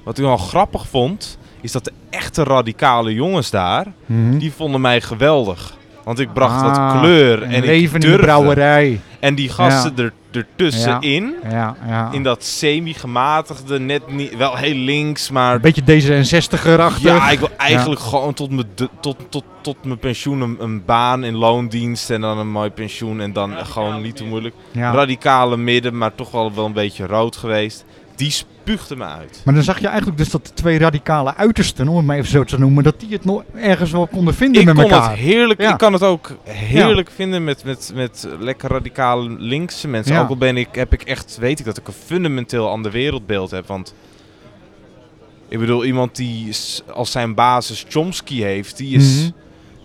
wat ik wel grappig vond, is dat de echte radicale jongens daar, Mhm. die vonden mij geweldig. Want ik bracht wat Ah, kleur en ik leven in de durfde. brouwerij. En die gasten er, ertussenin, Ja, ja. in dat semi-gematigde, net niet, wel heel links, maar Een beetje D66-achtig. ja, ik wil eigenlijk gewoon tot mijn, tot, tot, tot mijn pensioen een, een baan in loondienst en dan een mooi pensioen en dan gewoon niet te moeilijk. Ja. Radicale midden, maar toch wel, wel een beetje rood geweest. Die spuugde me uit. Maar dan zag je eigenlijk dus dat de twee radicale uitersten, om het maar even zo te noemen, dat die het nog ergens wel konden vinden Ik met elkaar. het heerlijk, Ja. ik kan het ook heerlijk vinden met, met, met lekker radicale linkse mensen. Ja. Ook al ben ik, heb ik echt, weet ik dat ik een fundamenteel ander wereldbeeld heb. Want ik bedoel, iemand die als zijn basis Chomsky heeft, die is, Mhm.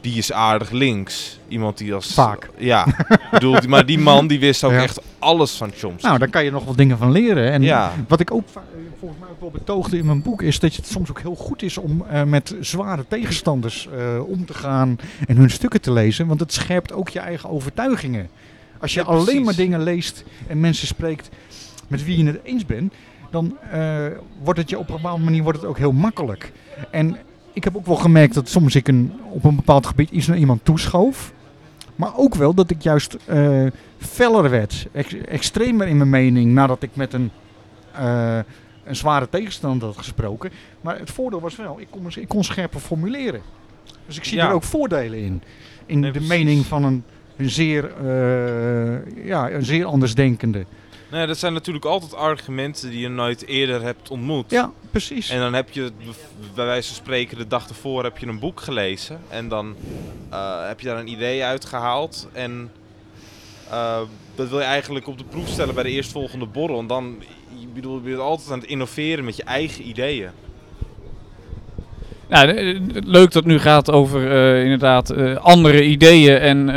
Die is aardig links. Iemand die als... Vaak. Ja, ik bedoel, die- maar die man die wist ook Ja. echt alles van Chomsky. Nou, daar kan je nog wel dingen van leren. En Ja. wat ik ook volgens mij ook wel betoogde in mijn boek, is dat het soms ook heel goed is om eh, met zware tegenstanders eh, om te gaan en hun stukken te lezen. Want het scherpt ook je eigen overtuigingen. Als je Ja, alleen maar dingen leest en mensen spreekt met wie je het eens bent, dan eh, wordt het je op een bepaalde manier wordt het ook heel makkelijk. En ik heb ook wel gemerkt dat soms ik een, op een bepaald gebied iets naar iemand toeschoof. Maar ook wel dat ik juist eh feller werd, ex- extremer in mijn mening nadat ik met een, eh, een zware tegenstander had gesproken. Maar het voordeel was wel, ik kon, ik kon scherper formuleren. Dus ik zie Ja. er ook voordelen in. In Nee, de precies. mening van een, een, zeer, eh, ja, een zeer andersdenkende. Nee, dat zijn natuurlijk altijd argumenten die je nooit eerder hebt ontmoet. Ja, precies. En dan heb je, bij wijze van spreken, de dag ervoor heb je een boek gelezen. En dan eh, heb je daar een idee uitgehaald. En eh, dat wil je eigenlijk op de proef stellen bij de eerstvolgende borrel. En dan, je bedoel, je bent altijd aan het innoveren met je eigen ideeën. Nou, eh, leuk dat het nu gaat over eh, inderdaad eh, andere ideeën en, eh,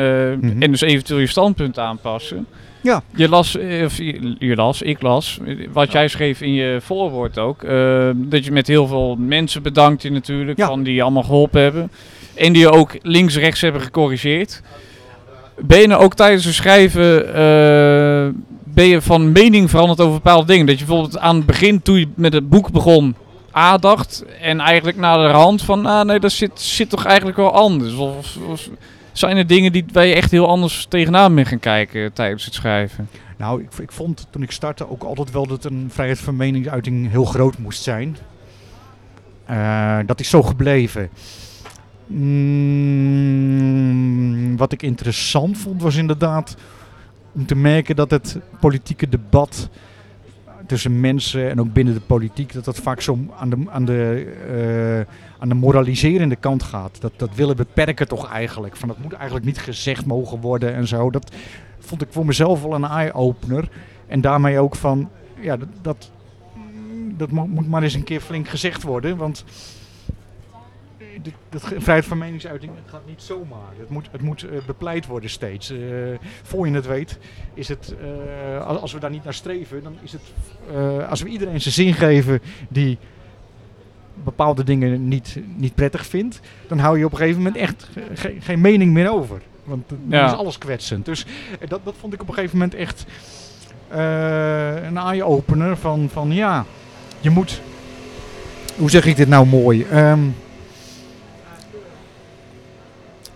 Mhm. en dus eventueel je standpunt aanpassen. Ja. Je las, eh, of je, je las, ik las, wat jij schreef in je voorwoord ook. eh, dat je met heel veel mensen bedankt je natuurlijk, Ja. van die je allemaal geholpen hebben. En die je ook links-rechts hebben gecorrigeerd. Ben je nou ook tijdens het schrijven, eh, ben je van mening veranderd over bepaalde dingen? Dat je bijvoorbeeld aan het begin, toen je met het boek begon, A dacht en eigenlijk naar de hand van, ah nee, dat zit, zit toch eigenlijk wel anders. Of, of zijn er dingen die, je echt heel anders tegenaan bent gaan kijken tijdens het schrijven? Nou, ik, ik vond toen ik startte ook altijd wel dat een vrijheid van meningsuiting heel groot moest zijn. Eh, dat is zo gebleven. Mm, wat ik interessant vond was inderdaad om te merken dat het politieke debat tussen mensen en ook binnen de politiek, dat dat vaak zo aan de, aan de, eh, aan de moraliserende kant gaat. Dat, dat willen beperken toch eigenlijk. Van dat moet eigenlijk niet gezegd mogen worden en zo. Dat vond ik voor mezelf wel een eye-opener. En daarmee ook van, ja, dat, dat, dat mo- moet maar eens een keer flink gezegd worden. Want dit- dat vrijheid van meningsuiting gaat niet zomaar. Het moet, het moet eh, bepleit worden steeds. Eh, voor je het weet, is het, eh, als, we daar niet naar streven, dan is het, als we iedereen zijn zin geven die bepaalde dingen niet, niet prettig vindt, dan hou je op een gegeven moment echt ge- ge- geen mening meer over. Want dan Ja. is alles kwetsend. Dus dat, dat vond ik op een gegeven moment echt een eye-opener van, van ja, je moet... Hoe zeg ik dit nou mooi? Ehm,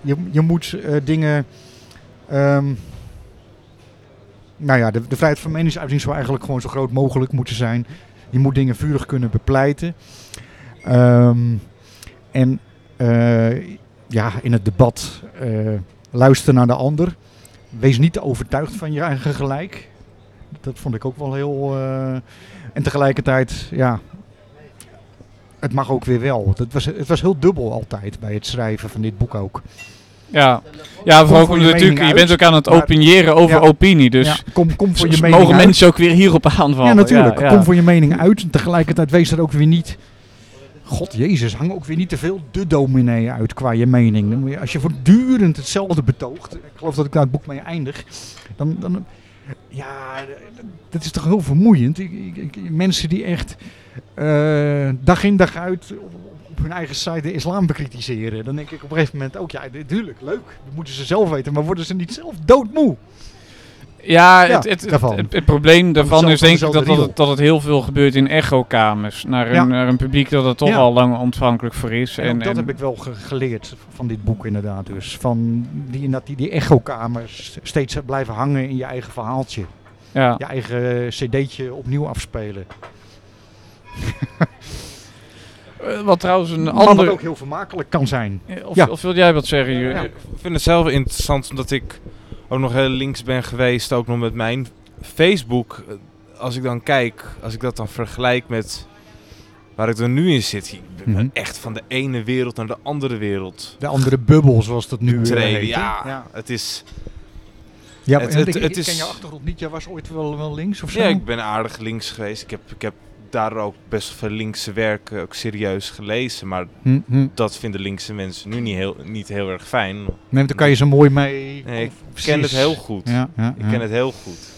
je, je moet eh, dingen... ehm, nou ja, de, de vrijheid van meningsuiting zou eigenlijk gewoon zo groot mogelijk moeten zijn. Je moet dingen vurig kunnen bepleiten. Ehm, en eh, ja, in het debat eh, luister naar de ander. Wees niet overtuigd van je eigen gelijk. Dat vond ik ook wel heel. en tegelijkertijd, ja. Het mag ook weer wel. Het was, het was heel dubbel altijd bij het schrijven van dit boek ook. Ja, ja vooral je omdat natuurlijk, je bent ook aan het opiniëren over Ja. opinie. Dus ja, kom, kom voor je mening mogen uit. mensen ook weer hierop aanvallen. Ja, natuurlijk. Ja, Kom voor je mening uit. En tegelijkertijd wees er ook weer niet God Jezus, hang ook weer niet te veel de dominee uit qua je mening. Als je voortdurend hetzelfde betoogt, ik geloof dat ik daar het boek mee eindig, dan, dan ja, dat is toch heel vermoeiend. Ik, ik- ik- mensen die echt dag in dag uit op, op hun eigen site de islam bekritiseren. Dan denk ik op een gegeven moment ook, ja, tuurlijk, leuk. Dat moeten ze zelf weten, maar worden ze niet zelf doodmoe? Ja, Ja, het, het, probleem daarvan Van is denk ik dat, dat, het, dat het heel veel gebeurt in echokamers. Naar een, Ja. naar een publiek dat er toch Ja. al lang ontvankelijk voor is. En, ook dat heb ik wel ge- geleerd van dit boek inderdaad. Dus van die, dat die, die echokamers steeds blijven hangen in je eigen verhaaltje. ja. Je eigen cd'tje opnieuw afspelen. Eh, Wat trouwens een Maar wat ander... ook heel vermakelijk kan zijn. Of, Ja. of wil jij wat zeggen? Ja. Ik vind het zelf interessant omdat ik ook nog heel links ben geweest, ook nog met mijn Facebook. Eh, Als ik dan kijk, als ik dat dan vergelijk met waar ik er nu in zit, ik ben Mhm. echt van de ene wereld naar de andere wereld De andere bubbel, zoals dat nu eh, treden. heet. Ja, ja. het is. Ja, Het- en het- ik, ken is- je achtergrond niet. Jij was ooit wel, wel links of zo? Ja, ik ben aardig links geweest. Ik heb, ik heb daar ook best veel linkse werken ook serieus gelezen, maar Hm, hm. dat vinden linkse mensen nu niet heel, niet heel erg fijn. Nee, dan kan je ze mooi mee... Nee, ik Precies. ken het heel goed. Ja, ja, Ik ken het heel goed.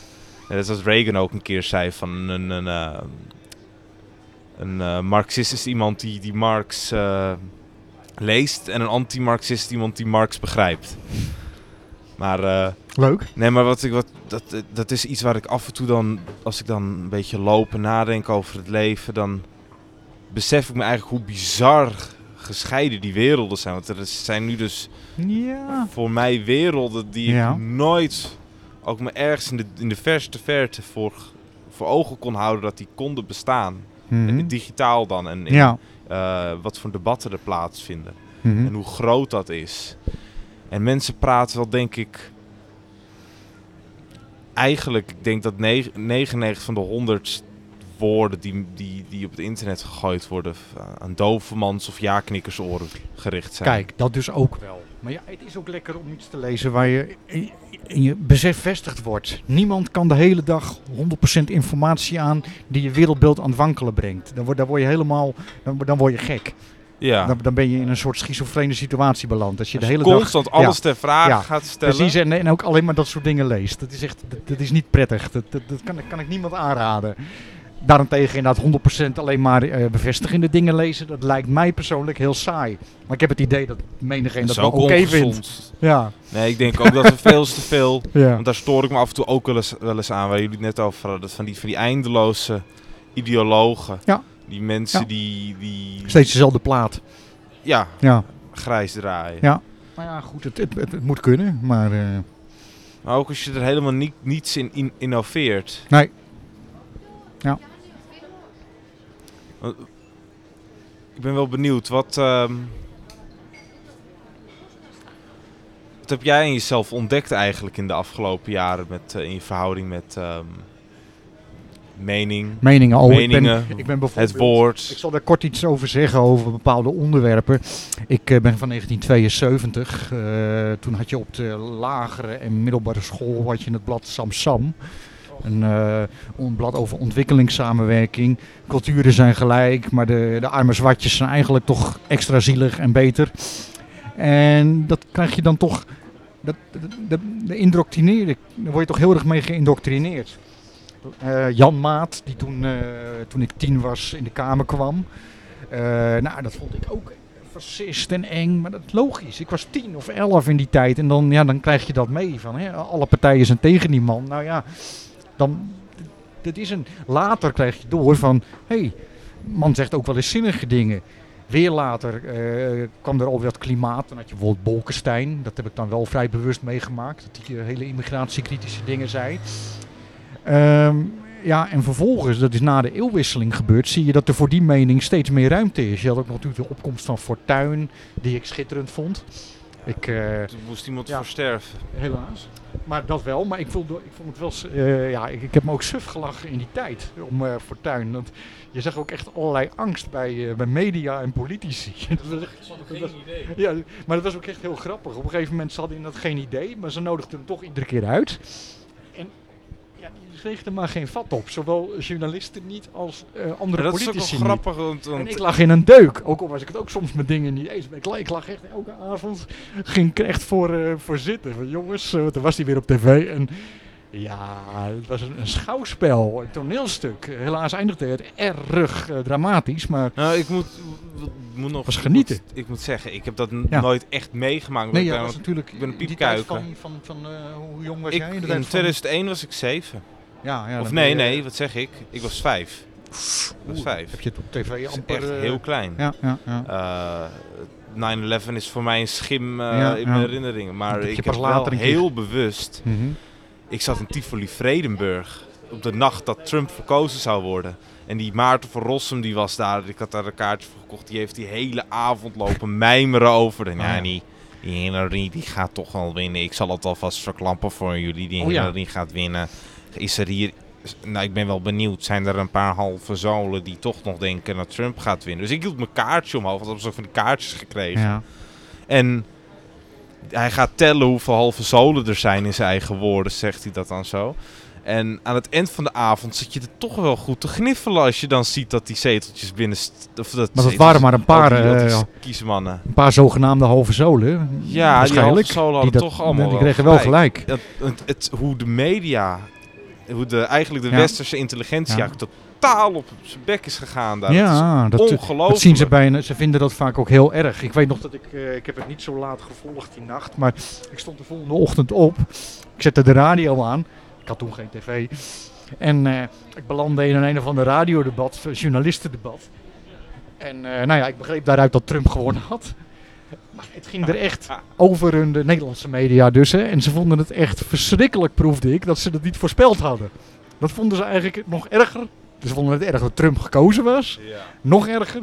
Dat is wat Reagan ook een keer zei van een, een, eh, een eh, Marxist is iemand die, die Marx eh, leest en een anti-Marxist is iemand die Marx begrijpt. Maar eh, Leuk. nee, maar wat ik wat dat, dat is iets waar ik af en toe dan als ik dan een beetje loop en nadenk over het leven, dan besef ik me eigenlijk hoe bizar gescheiden die werelden zijn. Want er zijn nu dus Ja. voor mij werelden die Ja. ik nooit, ook me ergens in de, in de verste verte voor, voor ogen kon houden dat die konden bestaan. En digitaal dan en, Ja. eh, wat voor debatten er plaatsvinden. Mhm. En hoe groot dat is. En mensen praten wel, denk ik, eigenlijk, ik denk dat neg- 99 van de 100 woorden die, die, die op het internet gegooid worden aan dovenmans of ja-knikkersoren gericht zijn. Kijk, dat dus ook wel. Maar ja, het is ook lekker om iets te lezen waar je in, in je besef vestigd wordt. Niemand kan de hele dag 100% informatie aan die je wereldbeeld aan het wankelen brengt. Dan word, dan word je helemaal, dan, dan word je gek. Ja. Dan, dan ben je in een soort schizofrene situatie beland. Als je de Als je hele dag... constant alles ter vraag Ja, gaat stellen. Precies, en, en ook alleen maar dat soort dingen leest. Dat is echt, dat, dat is niet prettig. Dat, dat, dat kan, kan ik niemand aanraden. Daarentegen inderdaad 100% alleen maar eh, bevestigende dingen lezen. Dat lijkt mij persoonlijk heel saai. Maar ik heb het idee dat menigeen dat is wel ook oké vindt. Ja, Nee, ik denk ook dat we veel te veel... ja. Want daar stoor ik me af en toe ook wel eens, wel eens aan, waar jullie het net over hadden. Dat van die, van die eindeloze ideologen. Ja. Die mensen Ja. die, die Steeds dezelfde plaat. ja, Ja. grijs draaien. Ja. Maar ja, goed, het, het, het, het moet kunnen. Maar eh, Maar ook als je er helemaal niet, niets in, in innoveert. nee. Ja. Ik ben wel benieuwd, wat, ehm, wat heb jij in jezelf ontdekt eigenlijk in de afgelopen jaren met, eh, in je verhouding met ehm, mening, Meningen al. meningen, Ik ben, ik ben bijvoorbeeld... het woord? Ik zal daar kort iets over zeggen, over bepaalde onderwerpen. Ik eh, ben van 1972. eh, toen had je op de lagere en middelbare school had je het blad Samsam. Een, eh, een blad over ontwikkelingssamenwerking. Culturen zijn gelijk, maar de, de arme zwartjes zijn eigenlijk toch extra zielig en beter. En dat krijg je dan toch... Dat, de indoctrineren, daar word je toch heel erg mee geïndoctrineerd. Eh, Jan Maat, die toen, eh, toen ik tien was in de Kamer kwam. Eh, nou, dat vond ik ook fascist en eng, maar dat is logisch. Ik was tien of elf in die tijd en dan, ja, dan krijg je dat mee. Van, hè, alle partijen zijn tegen die man. Nou ja, dan, dat is een, later krijg je door van, hey, man zegt ook wel eens zinnige dingen. Weer later kwam er al wat klimaat. Dan had je bijvoorbeeld Bolkestein. Dat heb ik dan wel vrij bewust meegemaakt. Dat eh, hele immigratiekritische dingen zei. Ehm, ja, en vervolgens, dat is na de eeuwwisseling gebeurd, zie je dat er voor die mening steeds meer ruimte is. Je had ook nog natuurlijk de opkomst van Fortuyn, die ik schitterend vond. Ik, eh, Toen moest iemand Ja. voor sterven. helaas. Maar dat wel, maar ik vond, ik vond het wel, eh, ja, ik, ik heb me ook suf gelachen in die tijd om eh Fortuyn. Want je zag ook echt allerlei angst bij, eh, bij media en politici. dat was echt, dat was- Ja, maar dat was ook echt heel grappig. Op een gegeven moment ze hadden dat geen idee, maar ze nodigden hem toch iedere keer uit. Kreeg er maar geen vat op. Zowel journalisten niet als eh, andere Maar dat is ook politici wel grappig, want, En ik lag in een deuk. Ook al was ik het ook soms met dingen niet eens. Ik, ik lag echt elke avond. Ging ik echt voor, eh, voor zitten. Van jongens, eh, toen was hij weer op tv. En ja, het was een, een schouwspel, een toneelstuk. Helaas eindigde het erg dramatisch. Maar Nou, ik moet, moet nog Was genieten. Ik moet, ik moet zeggen, ik heb dat Ja. nooit echt meegemaakt. nee, Ik ja, ben- dat was natuurlijk ik ben een in die tijd piepkuiker. van, van, van hoe jong was ik, jij? In in tijd van- 2001 was ik 7. Ja, ja, of nee, nee, wat zeg ik? Ik was 5. Ik was 5. Heb je het op tv amper... echt eh, heel klein. Ja, ja, ja. Eh, 9-11 is voor mij een schim eh, Ja, in ja. mijn herinneringen. Maar ik heb later wel heel bewust... Mhm. Ik zat in Tivoli Vredenburg op de nacht dat Trump verkozen zou worden. En die Maarten van Rossum die was daar. Ik had daar een kaartje voor gekocht. Die heeft die hele avond lopen mijmeren over. En Oh, ja, die, die Hillary die gaat toch wel winnen. Ik zal het alvast verklampen voor jullie. Die Oh. Hillary gaat winnen. Is er hier... Nou, ik ben wel benieuwd. Zijn er een paar halve zolen die toch nog denken dat Trump gaat winnen? Dus ik hield mijn kaartje omhoog. Want ik heb zo van die kaartjes gekregen. ja. En hij gaat tellen hoeveel halve zolen er zijn in zijn eigen woorden, zegt hij dat dan zo. En aan het eind van de avond zit je er toch wel goed te gniffelen als je dan ziet dat die zeteltjes binnen... Of dat Maar dat waren maar een paar, die- die eh, kiesmannen. Een paar zogenaamde halve zolen. Ja, die halve waarschijnlijk. zolen hadden dat- toch allemaal Die kregen wel gelijk. Dat, het, het- hoe de media, hoe de, eigenlijk de Ja. westerse intelligentie Ja. totaal op zijn bek is gegaan daar. Ja, dat is dat ongelooflijk. zien ze bijna. Ze vinden dat vaak ook heel erg. Ik weet nog dat ik, eh, ik heb het niet zo laat gevolgd die nacht, maar ik stond de volgende ochtend op. Ik zette de radio aan. Ik had toen geen tv. En eh, ik belandde in een, een of ander radiodebat, journalistendebat. En eh, nou ja, ik begreep daaruit dat Trump gewonnen had. Maar het ging er echt over hun, de Nederlandse media dus. Hè, en ze vonden het echt verschrikkelijk, proefde ik, dat ze dat niet voorspeld hadden. Dat vonden ze eigenlijk nog erger. Ze vonden het erg dat Trump gekozen was. Ja. Nog erger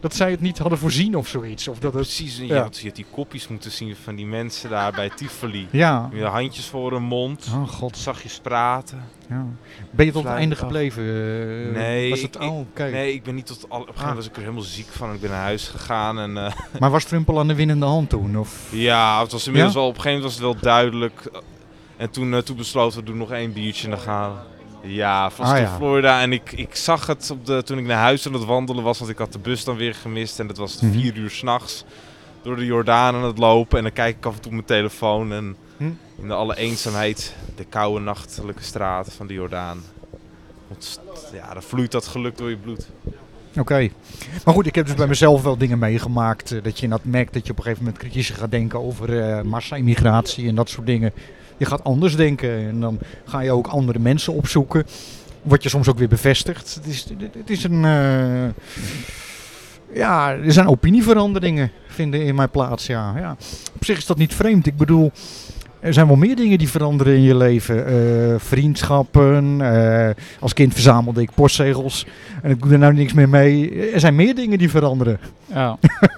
dat zij het niet hadden voorzien of zoiets. Of dat het, Precies, je, Ja. had, je had die kopjes moeten zien van die mensen daar bij Tivoli. ja. Met handjes voor hun mond, Oh god. zachtjes praten. Ja. Ben je tot het einde gebleven? eh, Nee, Was het, ik- oh, oké. Nee, ik ben niet tot al. Op een gegeven moment was ik er helemaal ziek van. en Ik ben naar huis gegaan en eh, Maar was Trump al aan de winnende hand toen? Of? ja, het was inmiddels Ja? wel op een gegeven moment was het wel duidelijk. En toen, eh, toen besloten we doen nog één biertje en dan gaan. Ja, van Ah, ja. Florida. En ik, ik zag het op de, toen ik naar huis aan het wandelen was, want ik had de bus dan weer gemist. En het was Mhm. vier uur s'nachts door de Jordaan aan het lopen. En dan kijk ik af en toe op mijn telefoon en Hm. in de alle eenzaamheid, de koude nachtelijke straten van de Jordaan. Want, Ja, dan vloeit dat geluk door je bloed. Oké. Maar goed, ik heb dus bij mezelf wel dingen meegemaakt. eh, dat je dat merkt dat je op een gegeven moment kritischer gaat denken over eh massa-immigratie en dat soort dingen. Je gaat anders denken en dan ga je ook andere mensen opzoeken. Word je soms ook weer bevestigd. Het is, het is een. eh, ja, er zijn opinieveranderingen vinden in mijn plaats. Ja. Ja. Op zich is dat niet vreemd. Ik bedoel, er zijn wel meer dingen die veranderen in je leven. Eh, vriendschappen. eh, als kind verzamelde ik postzegels. En ik doe er nou niks meer mee. Er zijn meer dingen die veranderen. Ja.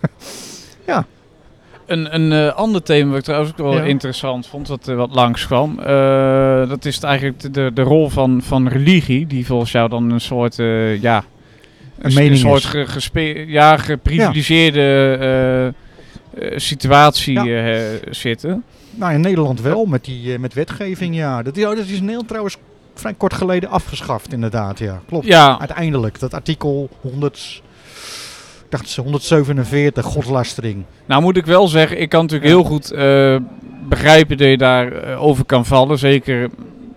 Ja. Een, een eh, ander thema wat ik trouwens ook wel Ja. interessant vond, wat, eh, wat langskwam. eh dat is eigenlijk de- de, rol van, van religie, die volgens jou dan een soort, ja, Een soort ge, gespe- ja, geprivilegeerde situatie Ja. zitten. Nou, in Nederland wel, met, die, met wetgeving, ja. Dat, is- oh, dat is in Nederland trouwens vrij kort geleden afgeschaft, inderdaad, ja. Klopt. Ja, Uiteindelijk, dat artikel 100, ik dacht ze 147, godslastering. nou moet ik wel zeggen, ik kan natuurlijk Ja. heel goed eh, begrijpen dat je daar eh, over kan vallen. Zeker,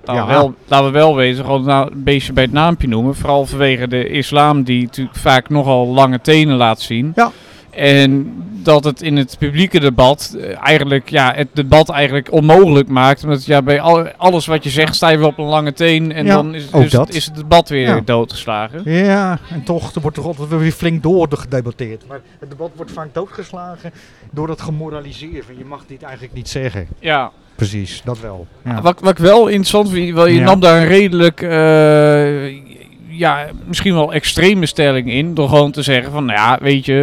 laten, Ja. wel, laten we wel wezen, gewoon een beetje bij het naampje noemen. Vooral vanwege de islam die natuurlijk vaak nogal lange tenen laat zien. Ja. En dat het in het publieke debat eh, eigenlijk, ja, het debat eigenlijk onmogelijk maakt. Omdat ja, bij al- alles wat je zegt sta je weer op een lange teen en Ja, dan is, ook dus dat. is het debat weer Ja. doodgeslagen. Ja, en toch, er wordt toch altijd weer flink door gedebatteerd. Maar het debat wordt vaak doodgeslagen door dat gemoraliseer van je mag dit eigenlijk niet zeggen. Ja. Precies, dat wel. Ja. Wat, wat ik wel interessant vind, wel, je Ja. nam daar een redelijk, eh, ja, misschien wel extreme stelling in. Door gewoon te zeggen van, nou ja, weet je,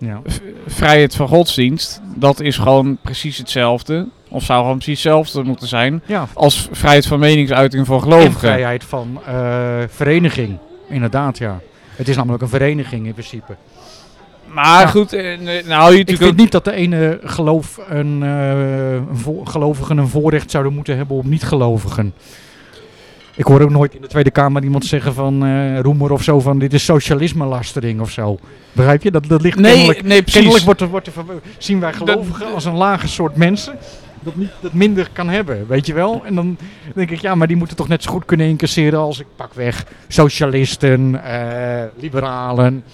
eh, ja. vrijheid van godsdienst, dat is gewoon precies hetzelfde. Of zou gewoon precies hetzelfde moeten zijn ja. als vrijheid van meningsuiting voor En gelovigen. vrijheid van eh, vereniging, inderdaad, ja. Het is namelijk een vereniging in principe. Maar Ja. goed, eh, nou je Ik vind ook... niet dat de ene geloof een, een gelovigen een voorrecht zouden moeten hebben op niet-gelovigen. Ik hoor ook nooit in de Tweede Kamer iemand zeggen van eh Roemer of zo van dit is socialisme-lastering of zo. Begrijp je? Dat, dat ligt Nee, kennelijk, nee, precies. kennelijk wordt er, wordt er, zien wij gelovigen als een lage soort mensen dat niet dat minder kan hebben, weet je wel? En dan denk ik, ja, maar die moeten toch net zo goed kunnen incasseren als ik pak weg socialisten, eh, liberalen,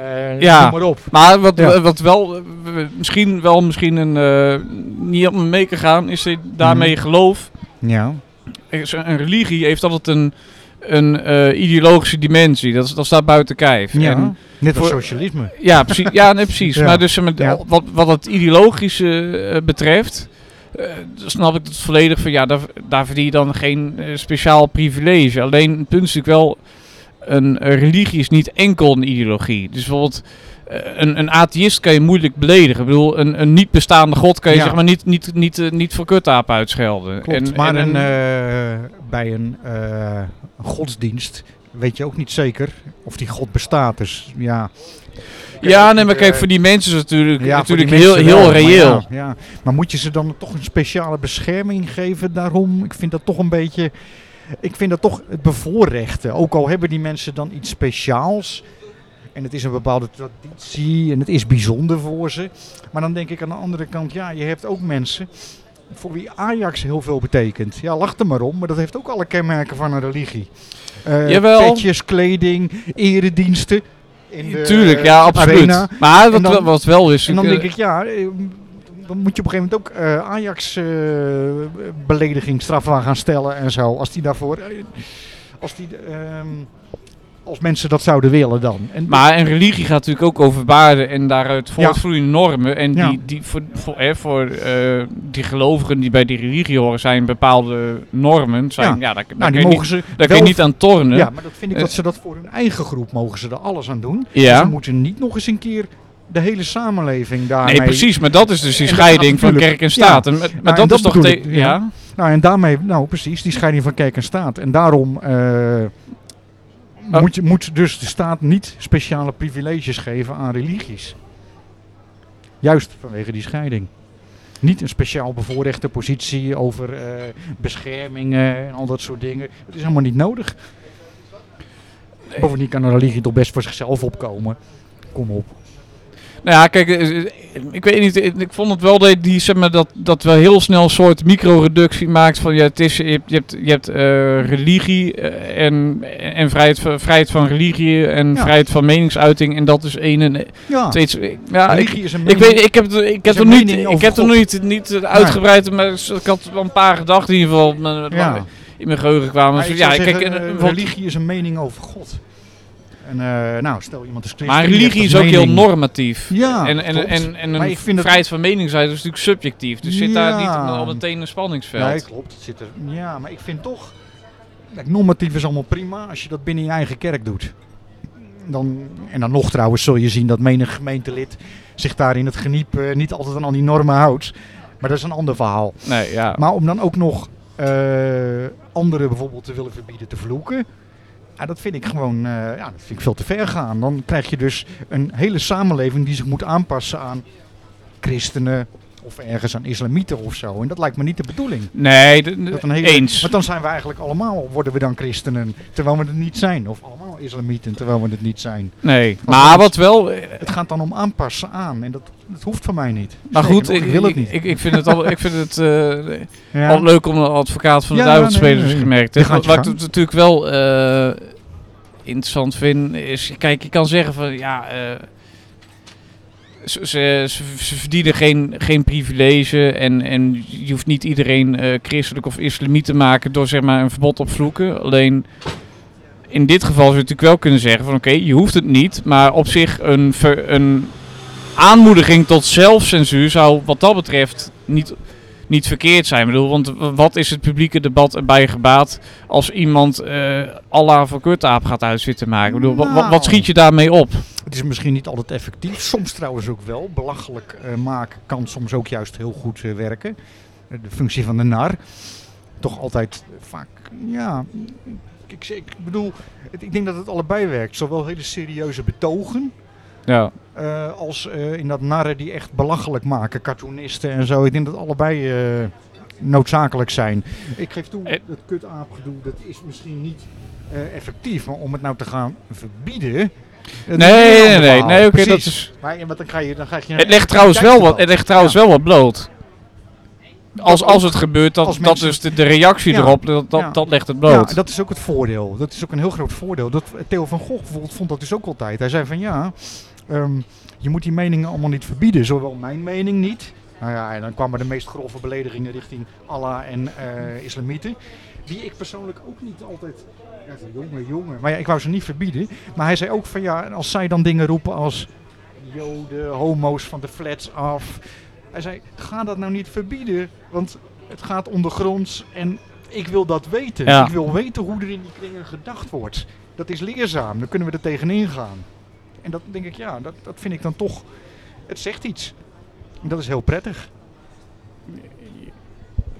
eh Ja. maar op. Maar wat, Ja. wat wel, we- misschien wel misschien een, niet op me mee kan gaan, is dat daarmee Mhm. geloof. Ja. Een religie heeft altijd een, een eh, ideologische dimensie. Dat, dat staat buiten kijf. ja. En, Net als voor- socialisme. ja, precies. Ja, nee, precies. Ja. Maar dus maar, Ja. wat, wat het ideologische eh, betreft, eh, snap ik het volledig van ja, daar, daar verdien je dan geen eh, speciaal privilege. Alleen het punt is natuurlijk wel, een religie is niet enkel een ideologie. Dus bijvoorbeeld. eh, Een, een atheïst kan je moeilijk beledigen. Ik bedoel, een, een niet bestaande god kan je Ja. zeg maar niet, niet, niet, eh, niet voor kutaap uitschelden. Klopt, En- maar en een, eh, bij een godsdienst weet je ook niet zeker of die god bestaat. Dus ja. ja, nee, maar kijk, voor die mensen is het natuurlijk, ja, natuurlijk heel, heel wel, maar reëel. Ja, ja. Maar moet je ze dan toch een speciale bescherming geven daarom? Ik vind dat toch een beetje... Ik vind dat toch het bevoorrechten. Ook al hebben die mensen dan iets speciaals. En het is een bepaalde traditie en het is bijzonder voor ze. Maar dan denk ik aan de andere kant, ja, je hebt ook mensen voor wie Ajax heel veel betekent. Ja, lach er maar om, maar dat heeft ook alle kenmerken van een religie. Eh, Jawel. Petjes, kleding, erediensten. In de Tuurlijk, ja, absoluut. arena. Maar wat, dan- wel- wat wel is... En dan eh, denk ik, ja, eh, dan moet je op een gegeven moment ook eh, Ajax eh belediging strafbaar gaan stellen en zo. Als die daarvoor, eh, als die, ehm, als mensen dat zouden willen dan. En Maar een religie gaat natuurlijk ook over waarden en daaruit voortvloeiende normen. En Ja. die, die voor, voor, hè, voor die gelovigen die bij die religie horen zijn bepaalde normen. Zijn, Ja. ja. daar, daar, nou, kun je mogen niet, ze daar kun wel je niet aan tornen. Ja, maar dat vind ik dat ze dat voor hun eigen groep mogen ze er alles aan doen. Ja. Ze moeten niet nog eens een keer de hele samenleving daarmee... Nee, precies. Maar dat is dus die scheiding van kerk en ja. staat. En, maar en dat, dat is toch... ik, ja. ja. Nou, en daarmee, nou precies, die scheiding van kerk en staat. En daarom eh, Oh. moet, je, moet dus de staat niet speciale privileges geven aan religies. Juist vanwege die scheiding. Niet een speciaal bevoorrechte positie over eh, beschermingen en al dat soort dingen. Het is helemaal niet nodig. Bovendien kan een religie toch best voor zichzelf opkomen. Kom op. Nou ja, kijk, eh, eh, ik weet niet, ik ik vond het wel dat die, zeg maar, dat, dat wel heel snel een soort micro-reductie maakt van, ja, het is, je hebt, je hebt, je hebt eh, religie eh, en, en vrijheid, van- vrijheid van religie en Ja. vrijheid van meningsuiting en dat is één en Ja. Ja, ik, religie is een ik mening- weet, ik heb, ik heb er niet, ik heb er niet, niet eh, uitgebreid, maar ik had wel een paar gedachten in ieder geval Ja. in mijn geheugen kwamen. Maar Dus ik ja, kijk, eh, eh, religie is een mening over God. En eh, nou, stel iemand is maar religie is ook heel normatief. Ja, en, en, en, en een vrijheid van meningsuiting is natuurlijk subjectief. Dus zit daar niet al meteen een spanningsveld. Nee, klopt. Het zit er, ja, maar ik vind toch... Kijk, normatief is allemaal prima als je dat binnen je eigen kerk doet. Dan, en dan nog trouwens zul je zien dat menig gemeentelid zich daar in het geniep eh, niet altijd aan al die normen houdt. Maar dat is een ander verhaal. Nee, ja. Maar om dan ook nog eh, anderen bijvoorbeeld te willen verbieden te vloeken. Ja, dat vind ik gewoon eh, ja, dat vind ik veel te ver gaan. Dan krijg je dus een hele samenleving die zich moet aanpassen aan christenen of ergens aan islamieten of zo. En dat lijkt me niet de bedoeling. nee, de- de- Dat een hele, eens. Want dan zijn we eigenlijk allemaal, worden we dan christenen, terwijl we het niet zijn. Of allemaal islamieten, terwijl we het niet zijn. Nee, maar wat wel... Het gaat dan om aanpassen aan. En dat, dat hoeft van mij niet. Maar goed, ik, ik wil het niet. ik, ik vind het, al, ik vind het eh, Ja. al leuk om een advocaat van de Ja, duivel te spelen, dus gemerkt. Wat, ik natuurlijk wel eh, interessant vind, is... Kijk, je kan zeggen van, ja... eh, ze, ze, verdienen geen, geen privilege en, en je hoeft niet iedereen eh, christelijk of islamiet te maken door zeg maar een verbod op vloeken. Alleen in dit geval zou je natuurlijk wel kunnen zeggen van oké, je hoeft het niet, maar op zich een, ver- een aanmoediging tot zelfcensuur zou wat dat betreft niet, niet verkeerd zijn. Ik bedoel, want wat is het publieke debat erbij gebaat als iemand eh Allah voor kutaap gaat uitzitten maken? Ik bedoel, wa- wa- wat, Nou. schiet je daarmee op? Het is misschien niet altijd effectief. Soms trouwens ook wel. Belachelijk eh, maken kan soms ook juist heel goed eh, werken. De functie van de nar. Toch altijd vaak, ja... Ik, ik bedoel, ik denk dat het allebei werkt. Zowel hele serieuze betogen... Ja. eh, als eh, in dat narren die echt belachelijk maken. Cartoonisten en zo. Ik denk dat allebei eh, noodzakelijk zijn. Ik geef toe, dat kutaapgedoe, dat is misschien niet effectief. Maar om het nou te gaan verbieden... is Nee, nee, nee, nee, oké, dat is... Maar ja, dan, ga je, dan krijg je... Het legt trouwens wel wat, het legt trouwens wel wat bloot. Als, als het gebeurt, dat, Als dat dus de, de reactie Ja. erop, dat, dat, Ja. dat legt het bloot. Ja, dat is ook het voordeel. Dat is ook een heel groot voordeel. Dat, Theo van Gogh bijvoorbeeld vond dat dus ook altijd. Hij zei van ja, ehm, je moet die meningen allemaal niet verbieden. Zowel mijn mening niet. Nou ja, en dan kwamen de meest grove beledigingen richting Allah en eh, islamieten. Die ik persoonlijk ook niet altijd... Ja, jongen, jongen. Maar ja, ik wou ze niet verbieden. Maar hij zei ook van ja, als zij dan dingen roepen als... Joden, homo's van de flats af. Hij zei, ga dat nou niet verbieden. Want het gaat ondergronds en ik wil dat weten. Ja. Ik wil weten hoe er in die kringen gedacht wordt. Dat is leerzaam, dan kunnen we er tegenin gaan. En dat denk ik, ja, dat, dat vind ik dan toch... Het zegt iets. En dat is heel prettig.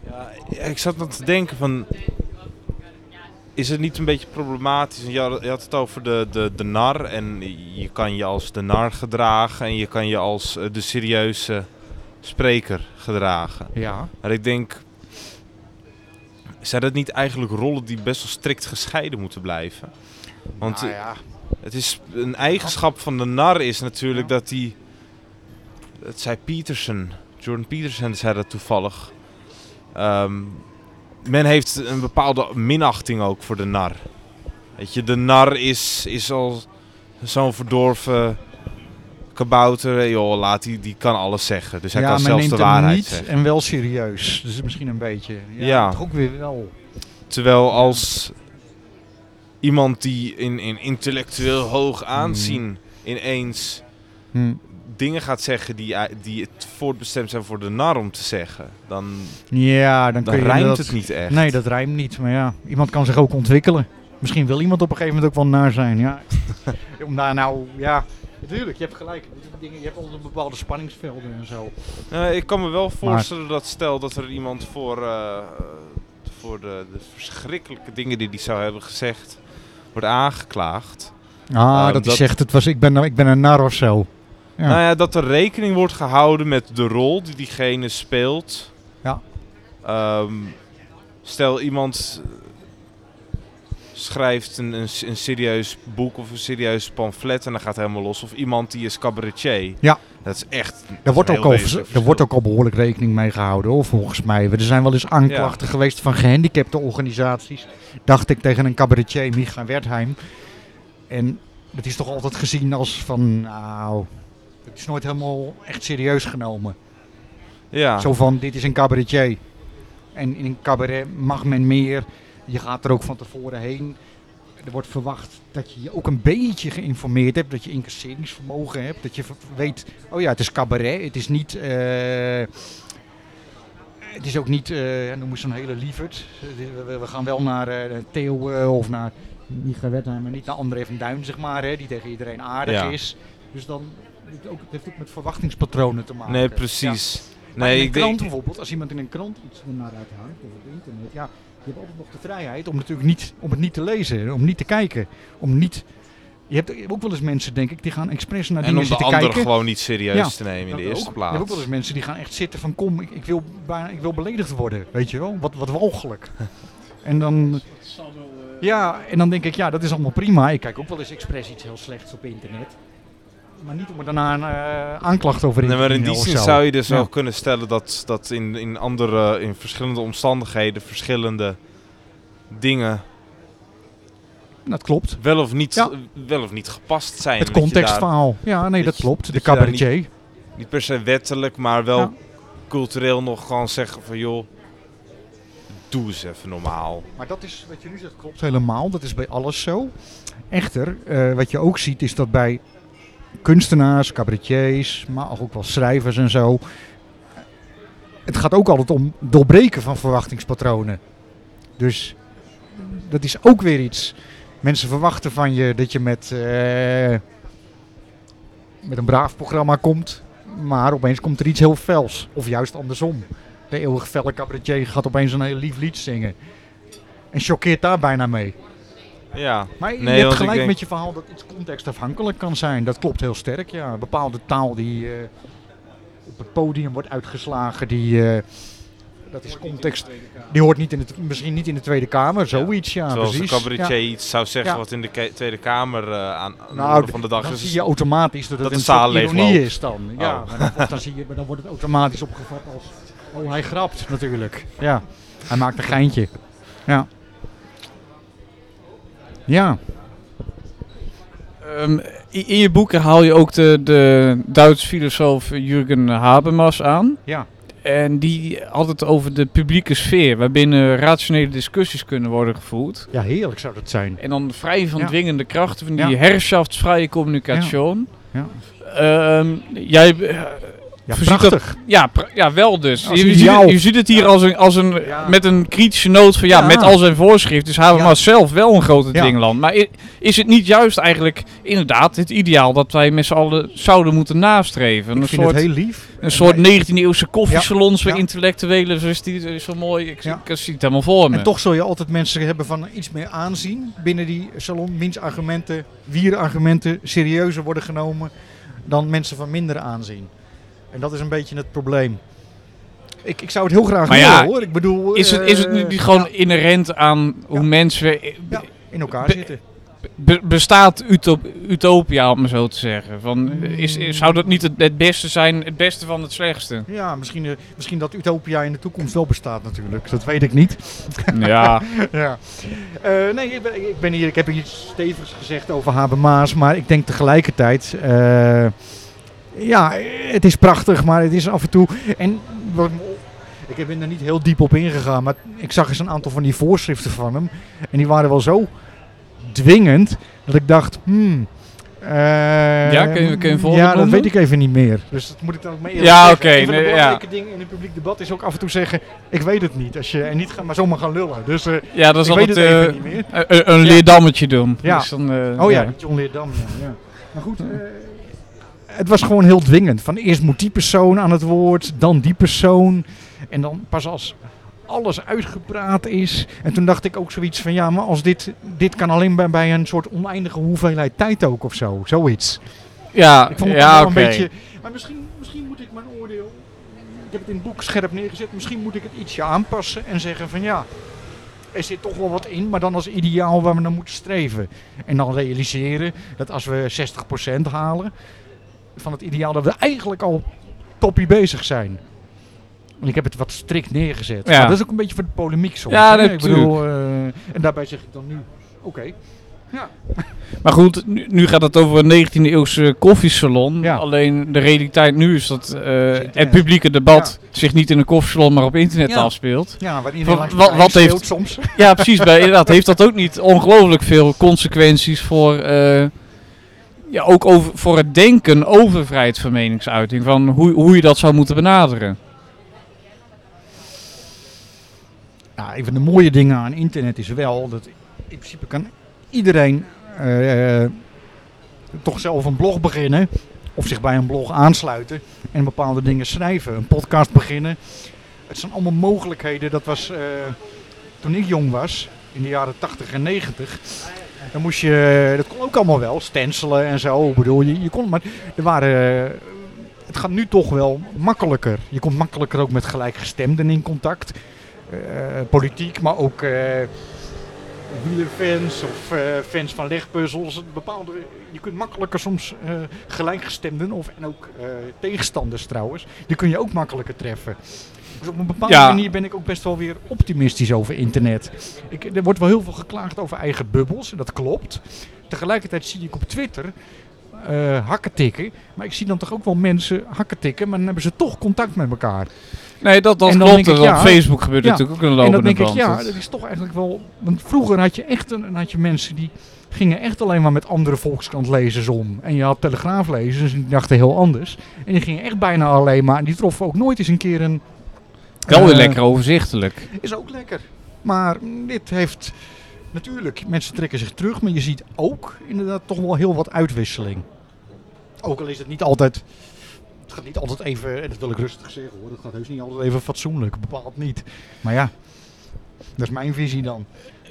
Ja, ik zat dan te denken van... Is het niet een beetje problematisch? Je had, je had het over de, de, de nar en je kan je als de nar gedragen en je kan je als eh, de serieuze spreker gedragen. Ja. Maar ik denk, zijn dat niet eigenlijk rollen die best wel strikt gescheiden moeten blijven? Want Nou ja. Het is een eigenschap van de nar is natuurlijk dat hij, dat zei Peterson, Jordan Peterson zei dat toevallig. Ehm, men heeft een bepaalde minachting ook voor de nar. Weet je, de nar is, is al zo'n verdorven kabouter. Joh, laat die, die kan alles zeggen. Dus hij ja, kan men zelfs neemt de hem waarheid niet zeggen. en wel serieus. Dus misschien een beetje. Ja, Ja. Toch ook weer wel. Terwijl als iemand die in, in intellectueel hoog aanzien ineens Hm. dingen gaat zeggen die, die het voorbestemd zijn voor de nar om te zeggen, dan, Ja, dan, dan kun je rijmt dat... het niet echt. Nee, dat rijmt niet. Maar ja, iemand kan zich ook ontwikkelen. Misschien wil iemand op een gegeven moment ook wel naar zijn. Ja. Om daar nou, ja, natuurlijk, je hebt gelijk. Dingen, je hebt altijd bepaalde spanningsvelden en zo. Eh, ik kan me wel voorstellen dat stel dat er iemand voor, eh, voor de, de verschrikkelijke dingen die hij zou hebben gezegd wordt aangeklaagd. Ah, Eh, dat, dat- hij zegt, het was, ik, ben, ik ben een nar of zo. Ja. Nou ja, dat er rekening wordt gehouden met de rol die diegene speelt. Ja. Ehm, stel iemand schrijft een, een, een serieus boek of een serieus pamflet en dan gaat helemaal los. Of iemand die is cabaretier. Ja. Dat is echt Daar wordt, ook al, er wordt ook al behoorlijk rekening mee gehouden, hoor, volgens mij. Er zijn wel eens aanklachten geweest van gehandicapte organisaties. Dacht ik tegen een cabaretier, Micha Wertheim. En dat is toch altijd gezien als van, nou, het is nooit helemaal echt serieus genomen. Ja. Zo van, dit is een cabaretier. En in een cabaret mag men meer. Je gaat er ook van tevoren heen. Er wordt verwacht dat je je ook een beetje geïnformeerd hebt. Dat je incasseringsvermogen hebt. Dat je weet, oh ja, het is cabaret. Het is niet... eh, het is ook niet, eh noem eens zo'n hele lieverd. We, gaan wel naar eh, Theo of naar Wertheim, maar niet naar André van Duin, zeg maar. Hè, die tegen iedereen aardig Ja. is. Dus dan, het, ook, het heeft ook met verwachtingspatronen te maken. Nee, Ja. precies. Maar Nee, in een ik krant denk... bijvoorbeeld, als iemand in een krant iets naar uithaalt of op internet, ja, je hebt altijd nog de vrijheid om natuurlijk niet, om het niet te lezen, om niet te kijken, om niet. Je hebt ook wel eens mensen, denk ik, die gaan expres naar En dingen om de zitten ander kijken. gewoon niet serieus Ja, te nemen in de ook. eerste Je plaats. hebt ook wel eens mensen die gaan echt zitten van kom, ik, ik, wil, bijna, ik wil beledigd worden, weet je wel, wat, wat walgelijk. en dan, ja, en dan denk ik, ja, dat is allemaal prima. Ik kijk ook wel eens expres iets heel slechts op internet. Maar niet om er daarna een eh, aanklacht over in Nee, te maar in die zin zo. zou je dus Ja. wel kunnen stellen dat, dat in, in andere, in verschillende omstandigheden, verschillende dingen Dat klopt. wel of niet, Ja. wel of niet gepast zijn. Het contextverhaal. Ja, nee, dat klopt. De dat cabaretier. Niet per se wettelijk, maar wel Ja. cultureel nog gewoon zeggen van joh, doe eens even normaal. Maar dat is, wat je nu zegt, klopt helemaal. Dat is bij alles zo. Echter, eh, wat je ook ziet is dat bij kunstenaars, cabaretiers, maar ook wel schrijvers en zo. Het gaat ook altijd om doorbreken van verwachtingspatronen. Dus dat is ook weer iets. Mensen verwachten van je dat je met, eh, met een braaf programma komt. Maar opeens komt er iets heel fels. Of juist andersom. De eeuwig felle cabaretier gaat opeens een heel lief lied zingen. En choqueert daar bijna mee. Ja, Maar je Nee, hebt gelijk denk- met je verhaal dat iets contextafhankelijk kan zijn. Dat klopt heel sterk, ja. Een bepaalde taal die eh, op het podium wordt uitgeslagen, die, eh, dat is context. Die hoort niet in het, misschien niet in de Tweede Kamer, zoiets, ja, Zoals precies. een cabaretier Ja. iets zou zeggen Ja. wat in de Tweede Kamer eh, aan, aan de Nou, orde van de dag dan is. zie je automatisch dat het een de ironie is dan. Ja, Oh. maar dan, of dan, zie je, maar dan wordt het automatisch opgevat als... Oh, hij grapt natuurlijk. Ja, hij maakt een geintje. Ja. Ja. Ehm, in je boek haal je ook de, de Duitse filosoof Jürgen Habermas aan. Ja. En die had het over de publieke sfeer, waarbinnen rationele discussies kunnen worden gevoerd. ja, heerlijk zou dat zijn. En dan vrij van Ja. dwingende krachten van die Ja. herrschaftsvrije communicatie. Ja. Ehm, jij, Ja, prachtig. ja, pra- ja, wel dus. Je, ziet, het- je ziet het hier als een, als een Ja. met een kritische noot van ja, Ja. met al zijn voorschriften is Habermas zelf wel een grote Ja. dwingland. Maar is het niet juist eigenlijk inderdaad het ideaal dat wij met z'n allen zouden moeten nastreven? Ik Een vind soort, het heel lief. een soort En- 19e eeuwse koffiesalons voor Ja. intellectuelen, zoals die is zo mooi. Ik, Ja. ik zie het helemaal voor me. En toch zul je altijd mensen hebben van iets meer aanzien binnen die salon. Wiens argumenten, wier argumenten serieuzer worden genomen dan mensen van minder aanzien. En dat is een beetje het probleem. Ik, ik zou het heel graag Maar willen ja, hoor. Ik bedoel, is, het, is het eh, niet gewoon ja, inherent aan hoe Ja. mensen in elkaar zitten? Be- bestaat utop- utopia, om zo te zeggen? Van, is, is- zou dat niet het, het beste zijn, het beste van het slechtste? Ja, misschien, eh, misschien dat Utopia in de toekomst wel bestaat natuurlijk. Dat weet ik niet. Ja, ja. Eh, nee, ik ben, ik ben hier, ik heb hier iets stevigs gezegd over Habermas, maar ik denk tegelijkertijd, ja, het is prachtig, maar het is af en toe, en ik ben er niet heel diep op ingegaan, maar ik zag eens een aantal van die voorschriften van hem, en die waren wel zo dwingend, dat ik dacht, hmm, eh, Ja, kun je- kun je Ja, dat noemen? weet ik even niet meer. Dus dat moet ik dan ook mee Ja, oké, Een van de ja. belangrijke dingen in een publiek debat is ook af en toe zeggen, ik weet het niet. Als je, en niet gaan, maar zomaar gaan lullen. Dus eh, ja dat is ik weet het altijd even eh, niet meer. een, leerdammetje doen. Ja. Dus dan, Oh ja, John Leerdam. Ja, ja. Maar goed, het was gewoon heel dwingend. Van eerst moet die persoon aan het woord, dan die persoon. En dan pas als alles uitgepraat is. En toen dacht ik ook zoiets van, ja, maar als dit, dit kan alleen bij, bij een soort oneindige hoeveelheid tijd ook of zo. Zoiets. Ja, Ik vond het ja wel een beetje... Maar misschien, misschien moet ik mijn oordeel... Ik heb het in het boek scherp neergezet. Misschien moet ik het ietsje aanpassen en zeggen van ja... Er zit toch wel wat in, maar dan als ideaal waar we naar moeten streven. En dan realiseren dat als we 60% halen van het ideaal... dat we eigenlijk al toppie bezig zijn. En ik heb het wat strikt neergezet. Ja. Maar dat is ook een beetje voor de polemiek soms. Ja, hè. Ik natuurlijk. bedoel, eh, en daarbij zeg ik dan nu... Oké, Maar goed, nu, nu gaat het over een 19e eeuwse koffiesalon. Ja. Alleen de realiteit nu is dat eh, het publieke debat zich niet in een koffiesalon, maar op internet Ja. afspeelt. ja, waar Wat- iedereen wat- wat heeft- soms. Ja, precies. Bij, inderdaad, heeft dat ook niet ongelooflijk veel consequenties voor, eh, ja, ook over, voor het denken over vrijheid van meningsuiting? Van hoe, hoe je dat zou moeten benaderen. Ja, een van de mooie dingen aan internet is wel dat in principe kan iedereen eh, toch zelf een blog beginnen. Of zich bij een blog aansluiten en bepaalde dingen schrijven. Een podcast beginnen. Het zijn allemaal mogelijkheden. Dat was eh, toen ik jong was, in de jaren 80 en 90. Dan moest je, dat kon ook allemaal wel, stencelen en zo. Bedoel, je, je kon, maar er waren, eh, het gaat nu toch wel makkelijker. Je komt makkelijker ook met gelijkgestemden in contact eh, politiek, maar ook eh wielerfans of fans van legpuzzels. Bepaalde, je kunt makkelijker soms gelijkgestemden of en ook tegenstanders trouwens, die kun je ook makkelijker treffen. Dus op een bepaalde Ja. manier ben ik ook best wel weer optimistisch over internet. Ik, er wordt wel heel veel geklaagd over eigen bubbels, en dat klopt. Tegelijkertijd zie ik op Twitter eh, hakken tikken. Maar ik zie dan toch ook wel mensen hakken tikken, maar dan hebben ze toch contact met elkaar. Nee, dat, dat En klopt. ik, En op Facebook gebeurt ja. natuurlijk ook een En lopende dan denk ik, ja, Dat- is toch eigenlijk wel... Want vroeger had je echt een, had je mensen die gingen echt alleen maar met andere volkskantlezers om. En je had telegraaflezers en die dachten heel anders. En die gingen echt bijna alleen maar... En die troffen ook nooit eens een keer een... wel weer eh, lekker overzichtelijk. Is ook lekker. Maar dit heeft... Natuurlijk, mensen trekken zich terug. Maar je ziet ook inderdaad toch wel heel wat uitwisseling. Ook al is het niet altijd... Het gaat niet altijd even... En dat wil ik rustig zeggen hoor. Het gaat heus niet altijd even fatsoenlijk. Bepaald niet. Maar ja... Dat is mijn visie dan.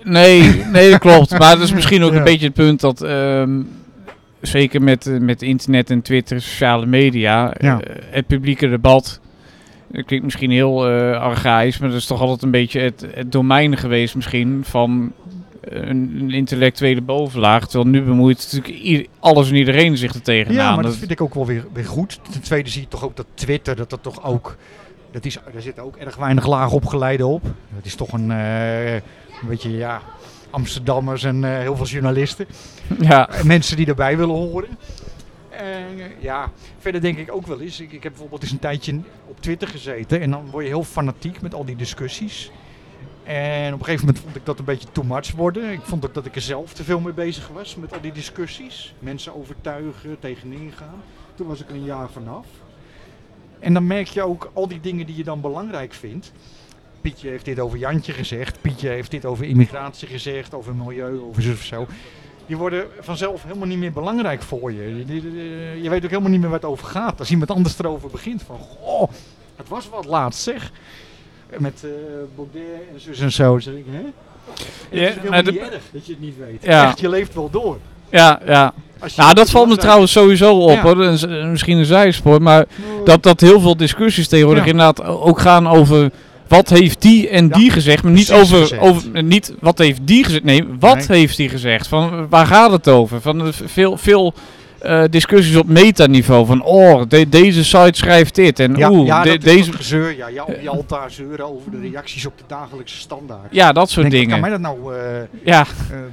Nee, nee, dat klopt. Maar dat is misschien ook Ja. een beetje het punt dat, ehm, zeker met, eh, met internet en Twitter, sociale media, Ja. eh, het publieke debat klinkt misschien heel eh archaïs, maar dat is toch altijd een beetje het, het domein geweest misschien van een, een intellectuele bovenlaag. Terwijl nu bemoeit natuurlijk alles en iedereen zich er tegenaan. Ja, maar dat vind ik ook wel weer, weer goed. Ten tweede zie je toch ook dat Twitter, dat dat toch ook... Dat is, daar zitten ook erg weinig laag opgeleiden op. Dat is toch een, eh, een beetje, ja, Amsterdammers en eh, heel veel journalisten. ja, En mensen die erbij willen horen. En eh, ja, verder denk ik ook wel eens. Ik, ik heb bijvoorbeeld eens een tijdje op Twitter gezeten. En dan word je heel fanatiek met al die discussies. En op een gegeven moment vond ik dat een beetje too much worden. Ik vond ook dat ik er zelf te veel mee bezig was met al die discussies. Mensen overtuigen, tegenin gaan. Toen was ik er een jaar vanaf. En dan merk je ook al die dingen die je dan belangrijk vindt. Pietje heeft dit over Jantje gezegd. Pietje heeft dit over immigratie gezegd, over milieu, over zo of zo. Die worden vanzelf helemaal niet meer belangrijk voor je. Je, weet ook helemaal niet meer waar het over gaat. Als iemand anders erover begint van, goh, het was wat laatst zeg. Met eh Baudet en zus en zo. Zeg ik, hè? Ja, het is helemaal de- niet erg dat je het niet weet. Ja. Echt, je leeft wel door. ja, ja. Nou, dat valt me trouwens sowieso op Ja. hoor. Eh, misschien een zijspoor, maar dat, dat heel veel discussies tegenwoordig Ja. inderdaad ook gaan over wat heeft die en Ja, die gezegd, maar niet over, gezegd. over eh, niet wat heeft die gezegd, nee, wat Nee. heeft die gezegd? Van waar gaat het over? Van eh, veel, veel eh, discussies op metaniveau van oh, de- deze site schrijft dit en Ja, oeh, ja de- dat is deze, dat gezeur. Ja, ja, op Jalta zeuren over de reacties op de dagelijkse standaard. ja, dat soort denk, wat kan dingen. mij dat nou Ja,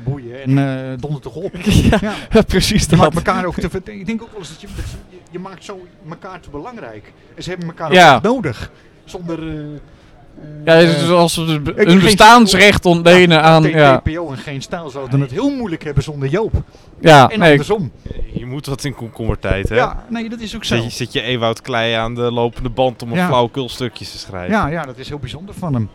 boeien? En donder toch op. ja, precies Je maakt dat. elkaar ook te Ik denk ook wel eens dat je, dat je, je maakt zo elkaar te belangrijk. En ze hebben elkaar Ja. ook nodig. Zonder... Ja, het is de- geen hun bestaansrecht ontlenen aan, ja, TPO en geen stijl zouden het heel moeilijk hebben zonder Joop. ja, En nee, andersom. Je moet wat in komkommertijd, hè? Ja, nee, dat is ook zo. Zet je, zet je Ewout Klei aan de lopende band om een Ja. flauwekul stukjes te schrijven. Ja, ja, dat is heel bijzonder van hem.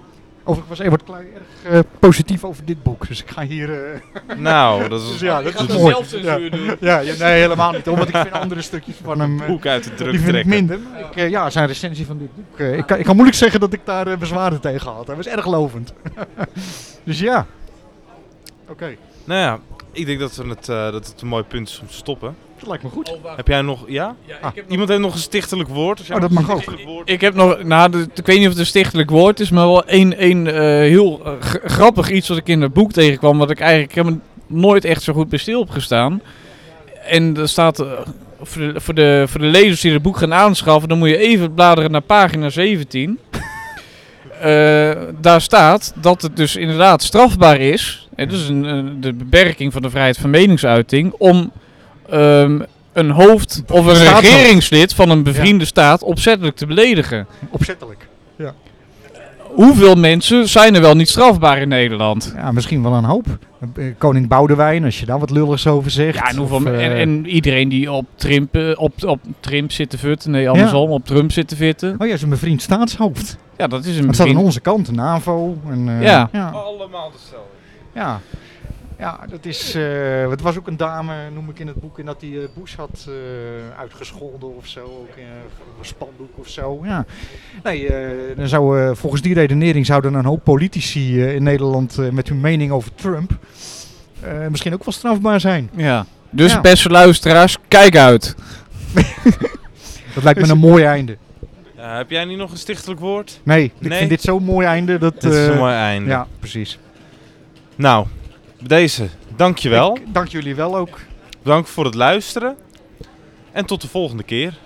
Overigens was Evert Kluij erg eh, positief over dit boek. Dus ik ga hier... eh, Nou, dat is dus ja, dat gaat is mooi. zelfcensuur ja. doen. Ja, ja, nee, helemaal niet. Hoor, want ik vind andere stukjes van hem... eh, boek uit de druk die vind ik trekken. minder. Maar ik, eh, ja, zijn recensie van dit boek. eh, ik, kan, ik kan moeilijk zeggen dat ik daar bezwaren tegen had. Hij was erg lovend. dus ja. Oké, Nou ja, ik denk dat, we het, eh, dat het een mooi punt is om te stoppen. Dat lijkt me goed. Heb jij nog, ja? Ah. Iemand heeft nog een stichtelijk woord? Oh, nog dat mag ook. woord- Ik heb nog, nou, de- ik weet niet of het een stichtelijk woord is, maar wel één, één eh, heel eh, grappig iets wat ik in het boek tegenkwam, wat ik eigenlijk helemaal nooit echt zo goed bij stil heb gestaan. En er staat, eh, voor, de, voor, de, voor de lezers die het boek gaan aanschaffen, dan moet je even bladeren naar pagina 17. Eh, daar staat dat het dus inderdaad strafbaar is, hè, dus een, een- de beperking van de vrijheid van meningsuiting, om ehm, een hoofd of een regeringslid van een bevriende staat opzettelijk te beledigen. Opzettelijk. Hoeveel mensen zijn er wel niet strafbaar in Nederland? Ja, misschien wel een hoop. Eh, Koning Boudewijn, als je daar wat lulligs over zegt. Ja, en, hoeveel, Of, eh, en, en iedereen die op Trump, eh, op, op Trump zit te futten, nee andersom, op Trump zit te fitten. Oh ja, zijn bevriend staatshoofd. Ja, dat is een Dat staat aan onze kant, de NAVO. En, eh, Ja. ja. Allemaal hetzelfde. Ja. Ja, dat is. eh het was ook een dame, noem ik in het boek, en dat die eh, Bush had eh, uitgescholden of zo. Ook voor een spandoek of zo. Ja. Nee, eh, dan zou, eh, volgens die redenering zouden een hoop politici eh, in Nederland eh, met hun mening over Trump eh, misschien ook wel strafbaar zijn. Ja. Dus Ja. beste luisteraars, kijk uit. Dat lijkt me een mooi einde. Ja, heb jij niet nog een stichtelijk woord? Nee, ik vind dit zo'n mooi einde. Dat, Dit is een mooi einde. Ja, precies. Nou, deze, dankjewel. Ik dank jullie wel ook. Bedankt voor het luisteren. En tot de volgende keer.